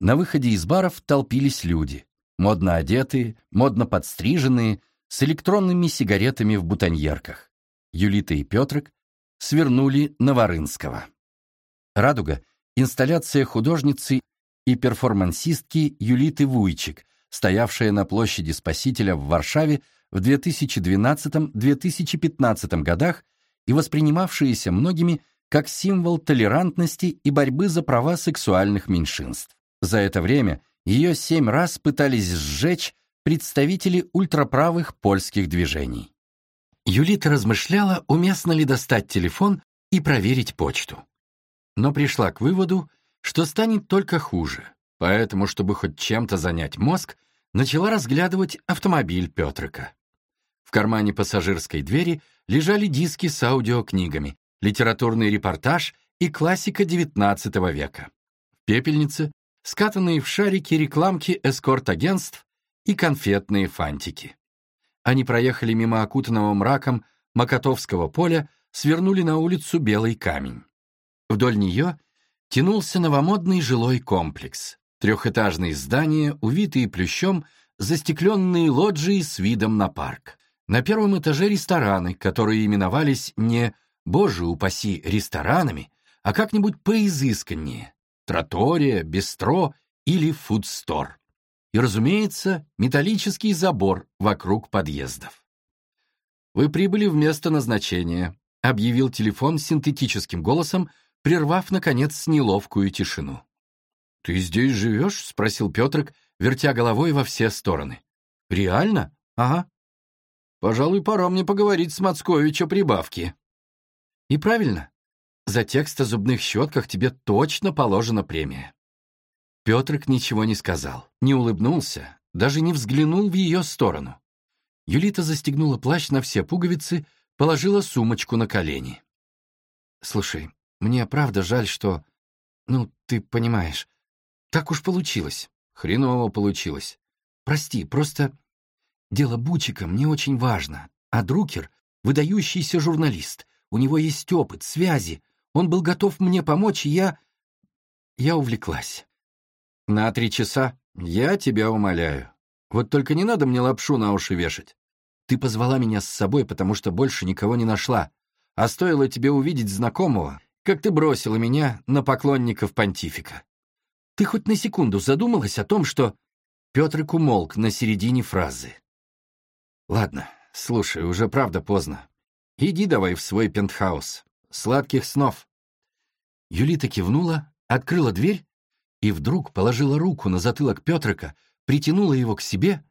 На выходе из баров толпились люди, модно одетые, модно подстриженные, с электронными сигаретами в бутоньерках. Юлита и Петрик свернули на Ворынского. «Радуга» — инсталляция художницы и перформансистки Юлиты Вуйчик, стоявшая на площади Спасителя в Варшаве в 2012-2015 годах и воспринимавшаяся многими как символ толерантности и борьбы за права сексуальных меньшинств. За это время ее семь раз пытались сжечь представители ультраправых польских движений. Юлита размышляла, уместно ли достать телефон и проверить почту. Но пришла к выводу, что станет только хуже, поэтому, чтобы хоть чем-то занять мозг, начала разглядывать автомобиль Петрика. В кармане пассажирской двери лежали диски с аудиокнигами, литературный репортаж и классика XIX века. В пепельнице скатанные в шарики рекламки эскорт-агентств и конфетные фантики. Они проехали мимо окутанного мраком Макотовского поля, свернули на улицу Белый камень. Вдоль нее тянулся новомодный жилой комплекс. Трехэтажные здания, увитые плющом, застекленные лоджии с видом на парк. На первом этаже рестораны, которые именовались не «боже упаси» ресторанами, а как-нибудь поизысканнее. Тротория, бистро или фудстор и, разумеется, металлический забор вокруг подъездов. «Вы прибыли в место назначения», — объявил телефон синтетическим голосом, прервав, наконец, неловкую тишину. «Ты здесь живешь?» — спросил Петрик, вертя головой во все стороны. «Реально? Ага. Пожалуй, пора мне поговорить с Мацкович о прибавке». «И правильно. За текст о зубных щетках тебе точно положена премия. Петрик ничего не сказал, не улыбнулся, даже не взглянул в ее сторону. Юлита застегнула плащ на все пуговицы, положила сумочку на колени. «Слушай, мне правда жаль, что... Ну, ты понимаешь. Так уж получилось. Хреново получилось. Прости, просто... Дело Бучика мне очень важно, а Друкер — выдающийся журналист. У него есть опыт, связи. Он был готов мне помочь, и я... Я увлеклась. На три часа? Я тебя умоляю. Вот только не надо мне лапшу на уши вешать. Ты позвала меня с собой, потому что больше никого не нашла. А стоило тебе увидеть знакомого, как ты бросила меня на поклонников понтифика. Ты хоть на секунду задумалась о том, что... Петрик умолк на середине фразы. Ладно, слушай, уже правда поздно. Иди давай в свой пентхаус. Сладких снов. Юлита кивнула, открыла дверь и вдруг положила руку на затылок Петрика, притянула его к себе,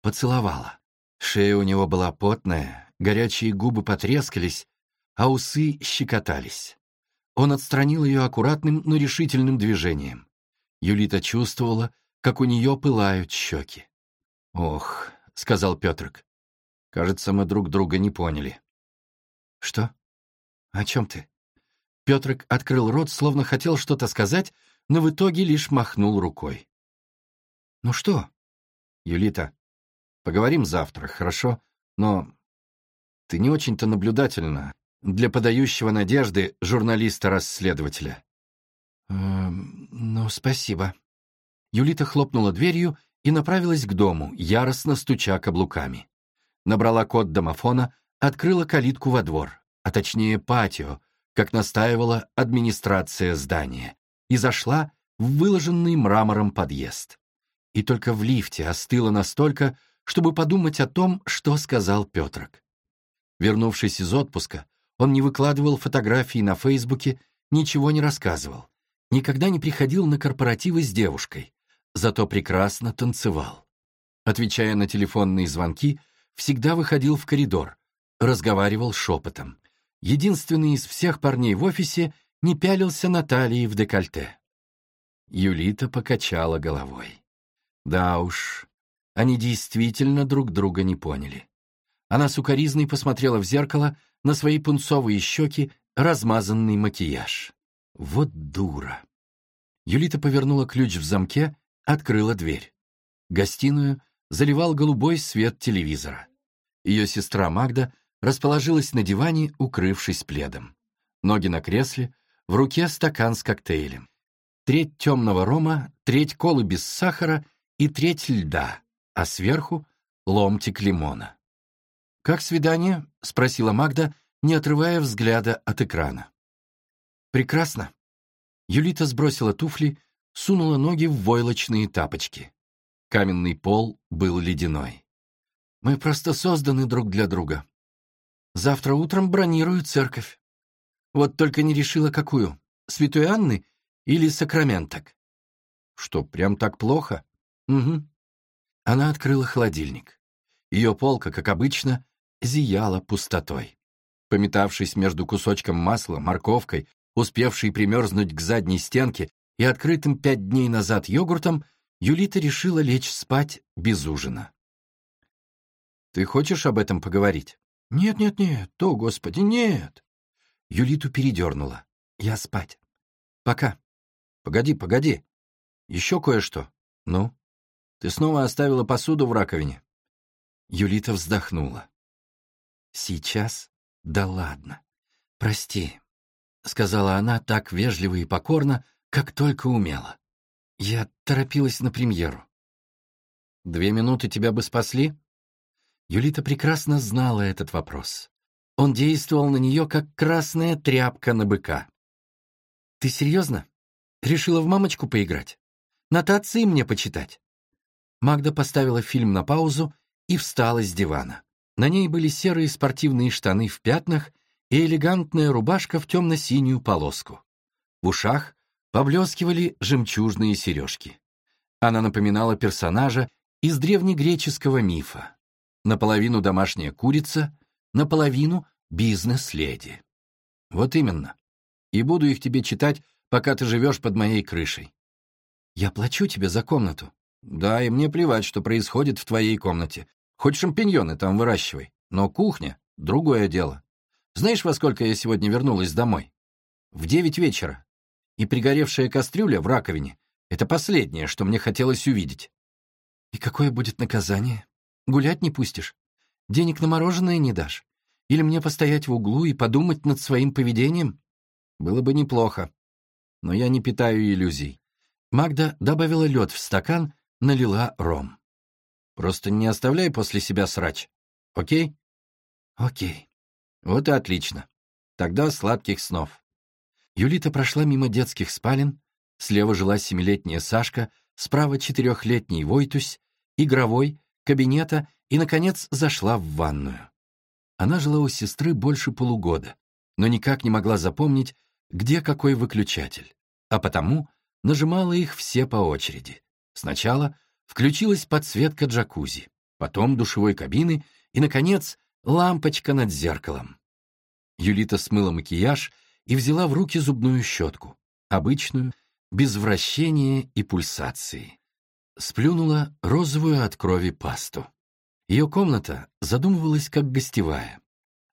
поцеловала. Шея у него была потная, горячие губы потрескались, а усы щекотались. Он отстранил ее аккуратным, но решительным движением. Юлита чувствовала, как у нее пылают щеки. «Ох», — сказал Петрик, — «кажется, мы друг друга не поняли». «Что? О чем ты?» Петрик открыл рот, словно хотел что-то сказать, но в итоге лишь махнул рукой. «Ну что?» «Юлита, поговорим завтра, хорошо? Но ты не очень-то наблюдательна для подающего надежды журналиста-расследователя». «Эм, ну, спасибо». Юлита хлопнула дверью и направилась к дому, яростно стуча каблуками. Набрала код домофона, открыла калитку во двор, а точнее патио, как настаивала администрация здания и зашла в выложенный мрамором подъезд. И только в лифте остыла настолько, чтобы подумать о том, что сказал Петрик. Вернувшись из отпуска, он не выкладывал фотографии на Фейсбуке, ничего не рассказывал, никогда не приходил на корпоративы с девушкой, зато прекрасно танцевал. Отвечая на телефонные звонки, всегда выходил в коридор, разговаривал шепотом. Единственный из всех парней в офисе не пялился на талии в декольте. Юлита покачала головой. Да уж, они действительно друг друга не поняли. Она сукоризной посмотрела в зеркало на свои пунцовые щеки, размазанный макияж. Вот дура. Юлита повернула ключ в замке, открыла дверь. Гостиную заливал голубой свет телевизора. Ее сестра Магда расположилась на диване, укрывшись пледом. Ноги на кресле, в руке стакан с коктейлем. Треть темного рома, треть колы без сахара и треть льда, а сверху — ломтик лимона. «Как свидание?» — спросила Магда, не отрывая взгляда от экрана. «Прекрасно». Юлита сбросила туфли, сунула ноги в войлочные тапочки. Каменный пол был ледяной. «Мы просто созданы друг для друга. Завтра утром бронирую церковь. Вот только не решила, какую. Святой Анны или Сакраменток?» «Что, прям так плохо?» «Угу». Она открыла холодильник. Ее полка, как обычно, зияла пустотой. Пометавшись между кусочком масла, морковкой, успевшей примерзнуть к задней стенке, и открытым пять дней назад йогуртом, Юлита решила лечь спать без ужина. «Ты хочешь об этом поговорить?» «Нет-нет-нет, то, господи, нет!» Юлиту передернула. «Я спать. Пока». «Погоди, погоди. Еще кое-что. Ну? Ты снова оставила посуду в раковине?» Юлита вздохнула. «Сейчас? Да ладно. Прости», — сказала она так вежливо и покорно, как только умела. Я торопилась на премьеру. «Две минуты тебя бы спасли?» Юлита прекрасно знала этот вопрос. Он действовал на нее, как красная тряпка на быка. «Ты серьезно? Решила в мамочку поиграть? Нотации мне почитать?» Магда поставила фильм на паузу и встала с дивана. На ней были серые спортивные штаны в пятнах и элегантная рубашка в темно-синюю полоску. В ушах поблескивали жемчужные сережки. Она напоминала персонажа из древнегреческого мифа. Наполовину домашняя курица, наполовину бизнес-леди. Вот именно. И буду их тебе читать, пока ты живешь под моей крышей. Я плачу тебе за комнату. Да, и мне плевать, что происходит в твоей комнате. Хоть шампиньоны там выращивай. Но кухня — другое дело. Знаешь, во сколько я сегодня вернулась домой? В девять вечера. И пригоревшая кастрюля в раковине — это последнее, что мне хотелось увидеть. И какое будет наказание? Гулять не пустишь? Денег на мороженое не дашь? Или мне постоять в углу и подумать над своим поведением? Было бы неплохо. Но я не питаю иллюзий. Магда добавила лед в стакан, налила ром. Просто не оставляй после себя срач. Окей? Окей. Вот и отлично. Тогда сладких снов. Юлита прошла мимо детских спален, слева жила семилетняя Сашка, справа четырехлетний Войтусь, игровой, кабинета и, наконец, зашла в ванную. Она жила у сестры больше полугода, но никак не могла запомнить, где какой выключатель, а потому нажимала их все по очереди. Сначала Включилась подсветка джакузи, потом душевой кабины и, наконец, лампочка над зеркалом. Юлита смыла макияж и взяла в руки зубную щетку, обычную, без вращения и пульсации. Сплюнула розовую от крови пасту. Ее комната задумывалась как гостевая.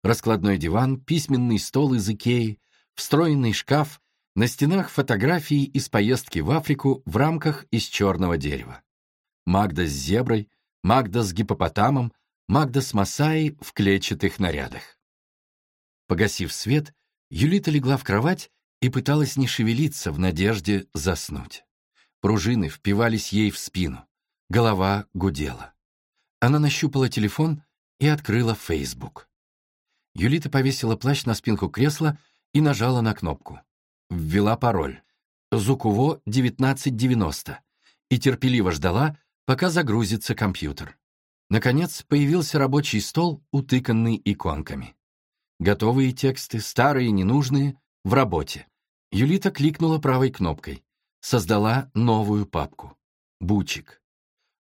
Раскладной диван, письменный стол из Икеи, встроенный шкаф, на стенах фотографии из поездки в Африку в рамках из черного дерева. Магда с зеброй, Магда с гипопотамом, Магда с Масаей в клетчатых нарядах. Погасив свет, Юлита легла в кровать и пыталась не шевелиться в надежде заснуть. Пружины впивались ей в спину, голова гудела. Она нащупала телефон и открыла Facebook. Юлита повесила плащ на спинку кресла и нажала на кнопку. Ввела пароль. Зукуво 1990 и терпеливо ждала, пока загрузится компьютер. Наконец, появился рабочий стол, утыканный иконками. Готовые тексты, старые ненужные, в работе. Юлита кликнула правой кнопкой. Создала новую папку. Бучик.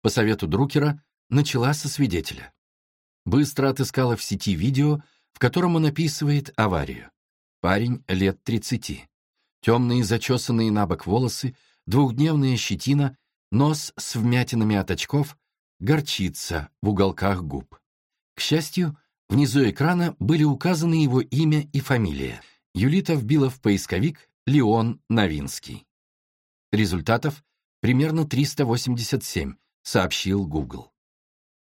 По совету Друкера начала со свидетеля. Быстро отыскала в сети видео, в котором он описывает аварию. Парень лет 30. Темные зачесанные на бок волосы, двухдневная щетина нос с вмятинами от очков, горчица в уголках губ. К счастью, внизу экрана были указаны его имя и фамилия. Юлита вбила в поисковик Леон Новинский. Результатов примерно 387, сообщил Google.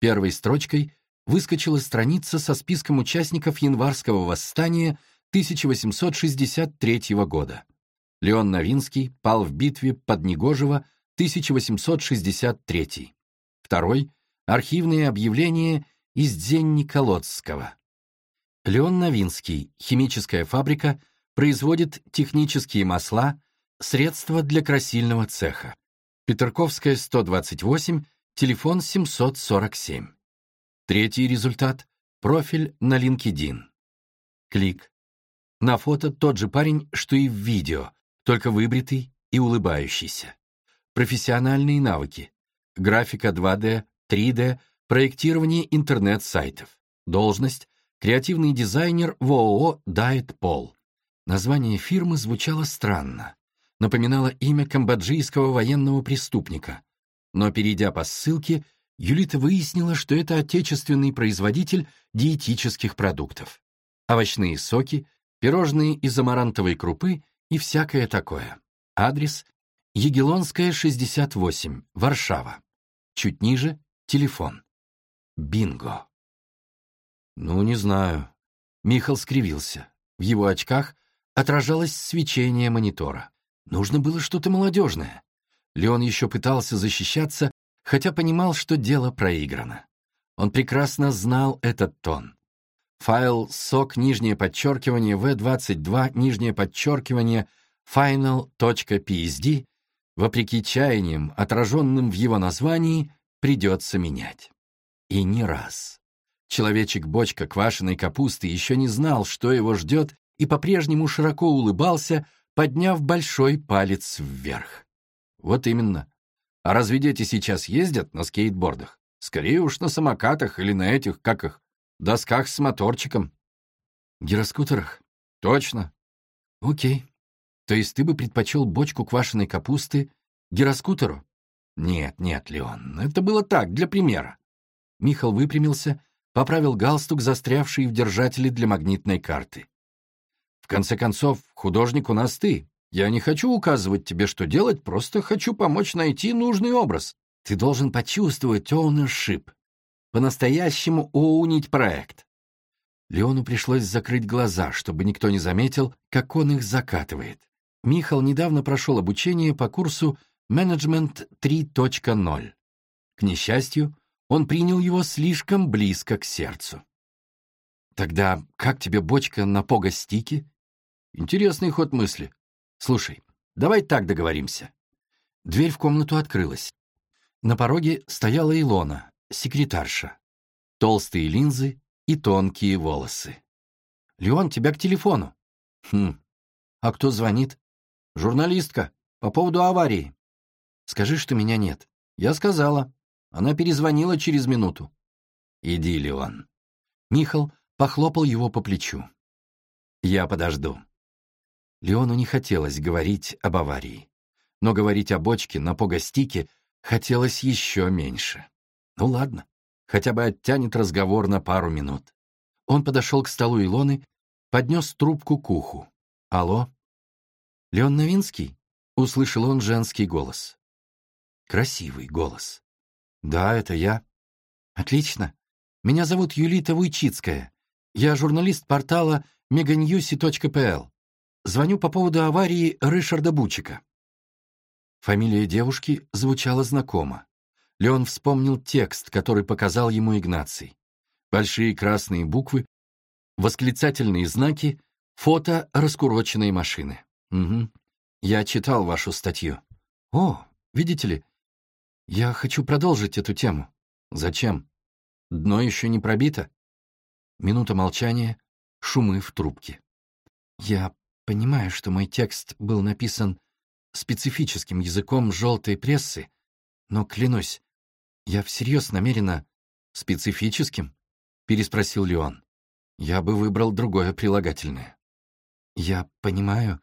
Первой строчкой выскочила страница со списком участников январского восстания 1863 года. Леон Новинский пал в битве под Негожево 1863. Второй — архивные объявления из Дзенни Колодского. Леон Новинский, химическая фабрика, производит технические масла, средства для красильного цеха. Петерковская, 128, телефон 747. Третий результат — профиль на LinkedIn. Клик. На фото тот же парень, что и в видео, только выбритый и улыбающийся. Профессиональные навыки. Графика 2D, 3D, проектирование интернет-сайтов. Должность — креативный дизайнер в ООО «Дайет Пол». Название фирмы звучало странно. Напоминало имя камбоджийского военного преступника. Но, перейдя по ссылке, Юлита выяснила, что это отечественный производитель диетических продуктов. Овощные соки, пирожные из амарантовой крупы и всякое такое. Адрес — Егелонская, 68, Варшава. Чуть ниже — телефон. Бинго. Ну, не знаю. Михал скривился. В его очках отражалось свечение монитора. Нужно было что-то молодежное. Леон еще пытался защищаться, хотя понимал, что дело проиграно. Он прекрасно знал этот тон. Файл сок нижнее подчеркивание v22 нижнее подчеркивание final.psd, вопреки чаяниям, отраженным в его названии, придется менять. И не раз. Человечек-бочка квашеной капусты еще не знал, что его ждет, и по-прежнему широко улыбался, подняв большой палец вверх. Вот именно. А разве дети сейчас ездят на скейтбордах? Скорее уж на самокатах или на этих, как их, досках с моторчиком. Гироскутерах? Точно. Окей. То есть ты бы предпочел бочку квашеной капусты гироскутеру? Нет, нет, Леон, это было так, для примера. Михал выпрямился, поправил галстук, застрявший в держателе для магнитной карты. В конце концов, художник у нас ты, я не хочу указывать тебе, что делать, просто хочу помочь найти нужный образ. Ты должен почувствовать ownership, по-настоящему оунить проект. Леону пришлось закрыть глаза, чтобы никто не заметил, как он их закатывает. Михал недавно прошел обучение по курсу «Менеджмент 3.0». К несчастью, он принял его слишком близко к сердцу. «Тогда как тебе бочка на погостике?» «Интересный ход мысли. Слушай, давай так договоримся. Дверь в комнату открылась. На пороге стояла Илона, секретарша. Толстые линзы и тонкие волосы. «Леон, тебя к телефону». «Хм. А кто звонит?» «Журналистка. По поводу аварии». «Скажи, что меня нет». «Я сказала. Она перезвонила через минуту». «Иди, Леон». Михал похлопал его по плечу. «Я подожду». Леону не хотелось говорить об аварии. Но говорить о бочке на погостике хотелось еще меньше. Ну ладно, хотя бы оттянет разговор на пару минут. Он подошел к столу Илоны, поднес трубку к уху. «Алло?» «Леон Новинский?» — услышал он женский голос. Красивый голос. «Да, это я». «Отлично. Меня зовут Юлита Вуйчицкая. Я журналист портала meganewsy.pl. Звоню по поводу аварии Ришарда Бучика». Фамилия девушки звучала знакомо. Леон вспомнил текст, который показал ему Игнаций. Большие красные буквы, восклицательные знаки, фото раскуроченной машины. Угу. Я читал вашу статью. О, видите ли, я хочу продолжить эту тему. Зачем? Дно еще не пробито? Минута молчания, шумы в трубке. Я Понимаю, что мой текст был написан специфическим языком желтой прессы, но, клянусь, я всерьез намерена... «Специфическим?» — переспросил Леон. «Я бы выбрал другое прилагательное». «Я понимаю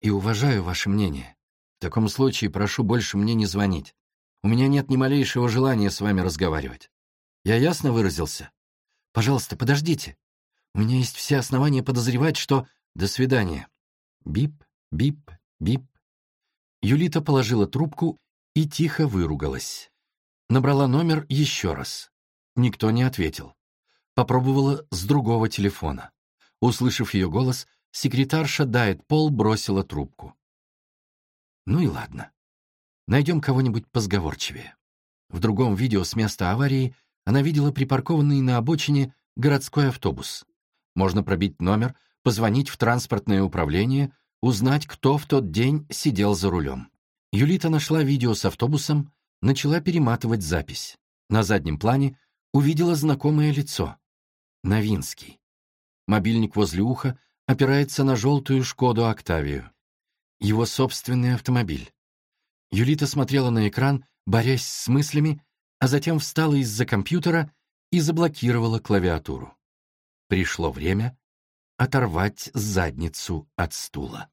и уважаю ваше мнение. В таком случае прошу больше мне не звонить. У меня нет ни малейшего желания с вами разговаривать. Я ясно выразился? Пожалуйста, подождите. У меня есть все основания подозревать, что... До свидания». Бип, бип, бип. Юлита положила трубку и тихо выругалась. Набрала номер еще раз. Никто не ответил. Попробовала с другого телефона. Услышав ее голос, секретарша Дайет Пол бросила трубку. Ну и ладно. Найдем кого-нибудь позговорчивее. В другом видео с места аварии она видела припаркованный на обочине городской автобус. Можно пробить номер, позвонить в транспортное управление, узнать, кто в тот день сидел за рулем. Юлита нашла видео с автобусом, начала перематывать запись. На заднем плане увидела знакомое лицо. Новинский. Мобильник возле уха опирается на желтую «Шкоду Октавию». Его собственный автомобиль. Юлита смотрела на экран, борясь с мыслями, а затем встала из-за компьютера и заблокировала клавиатуру. Пришло время оторвать задницу от стула.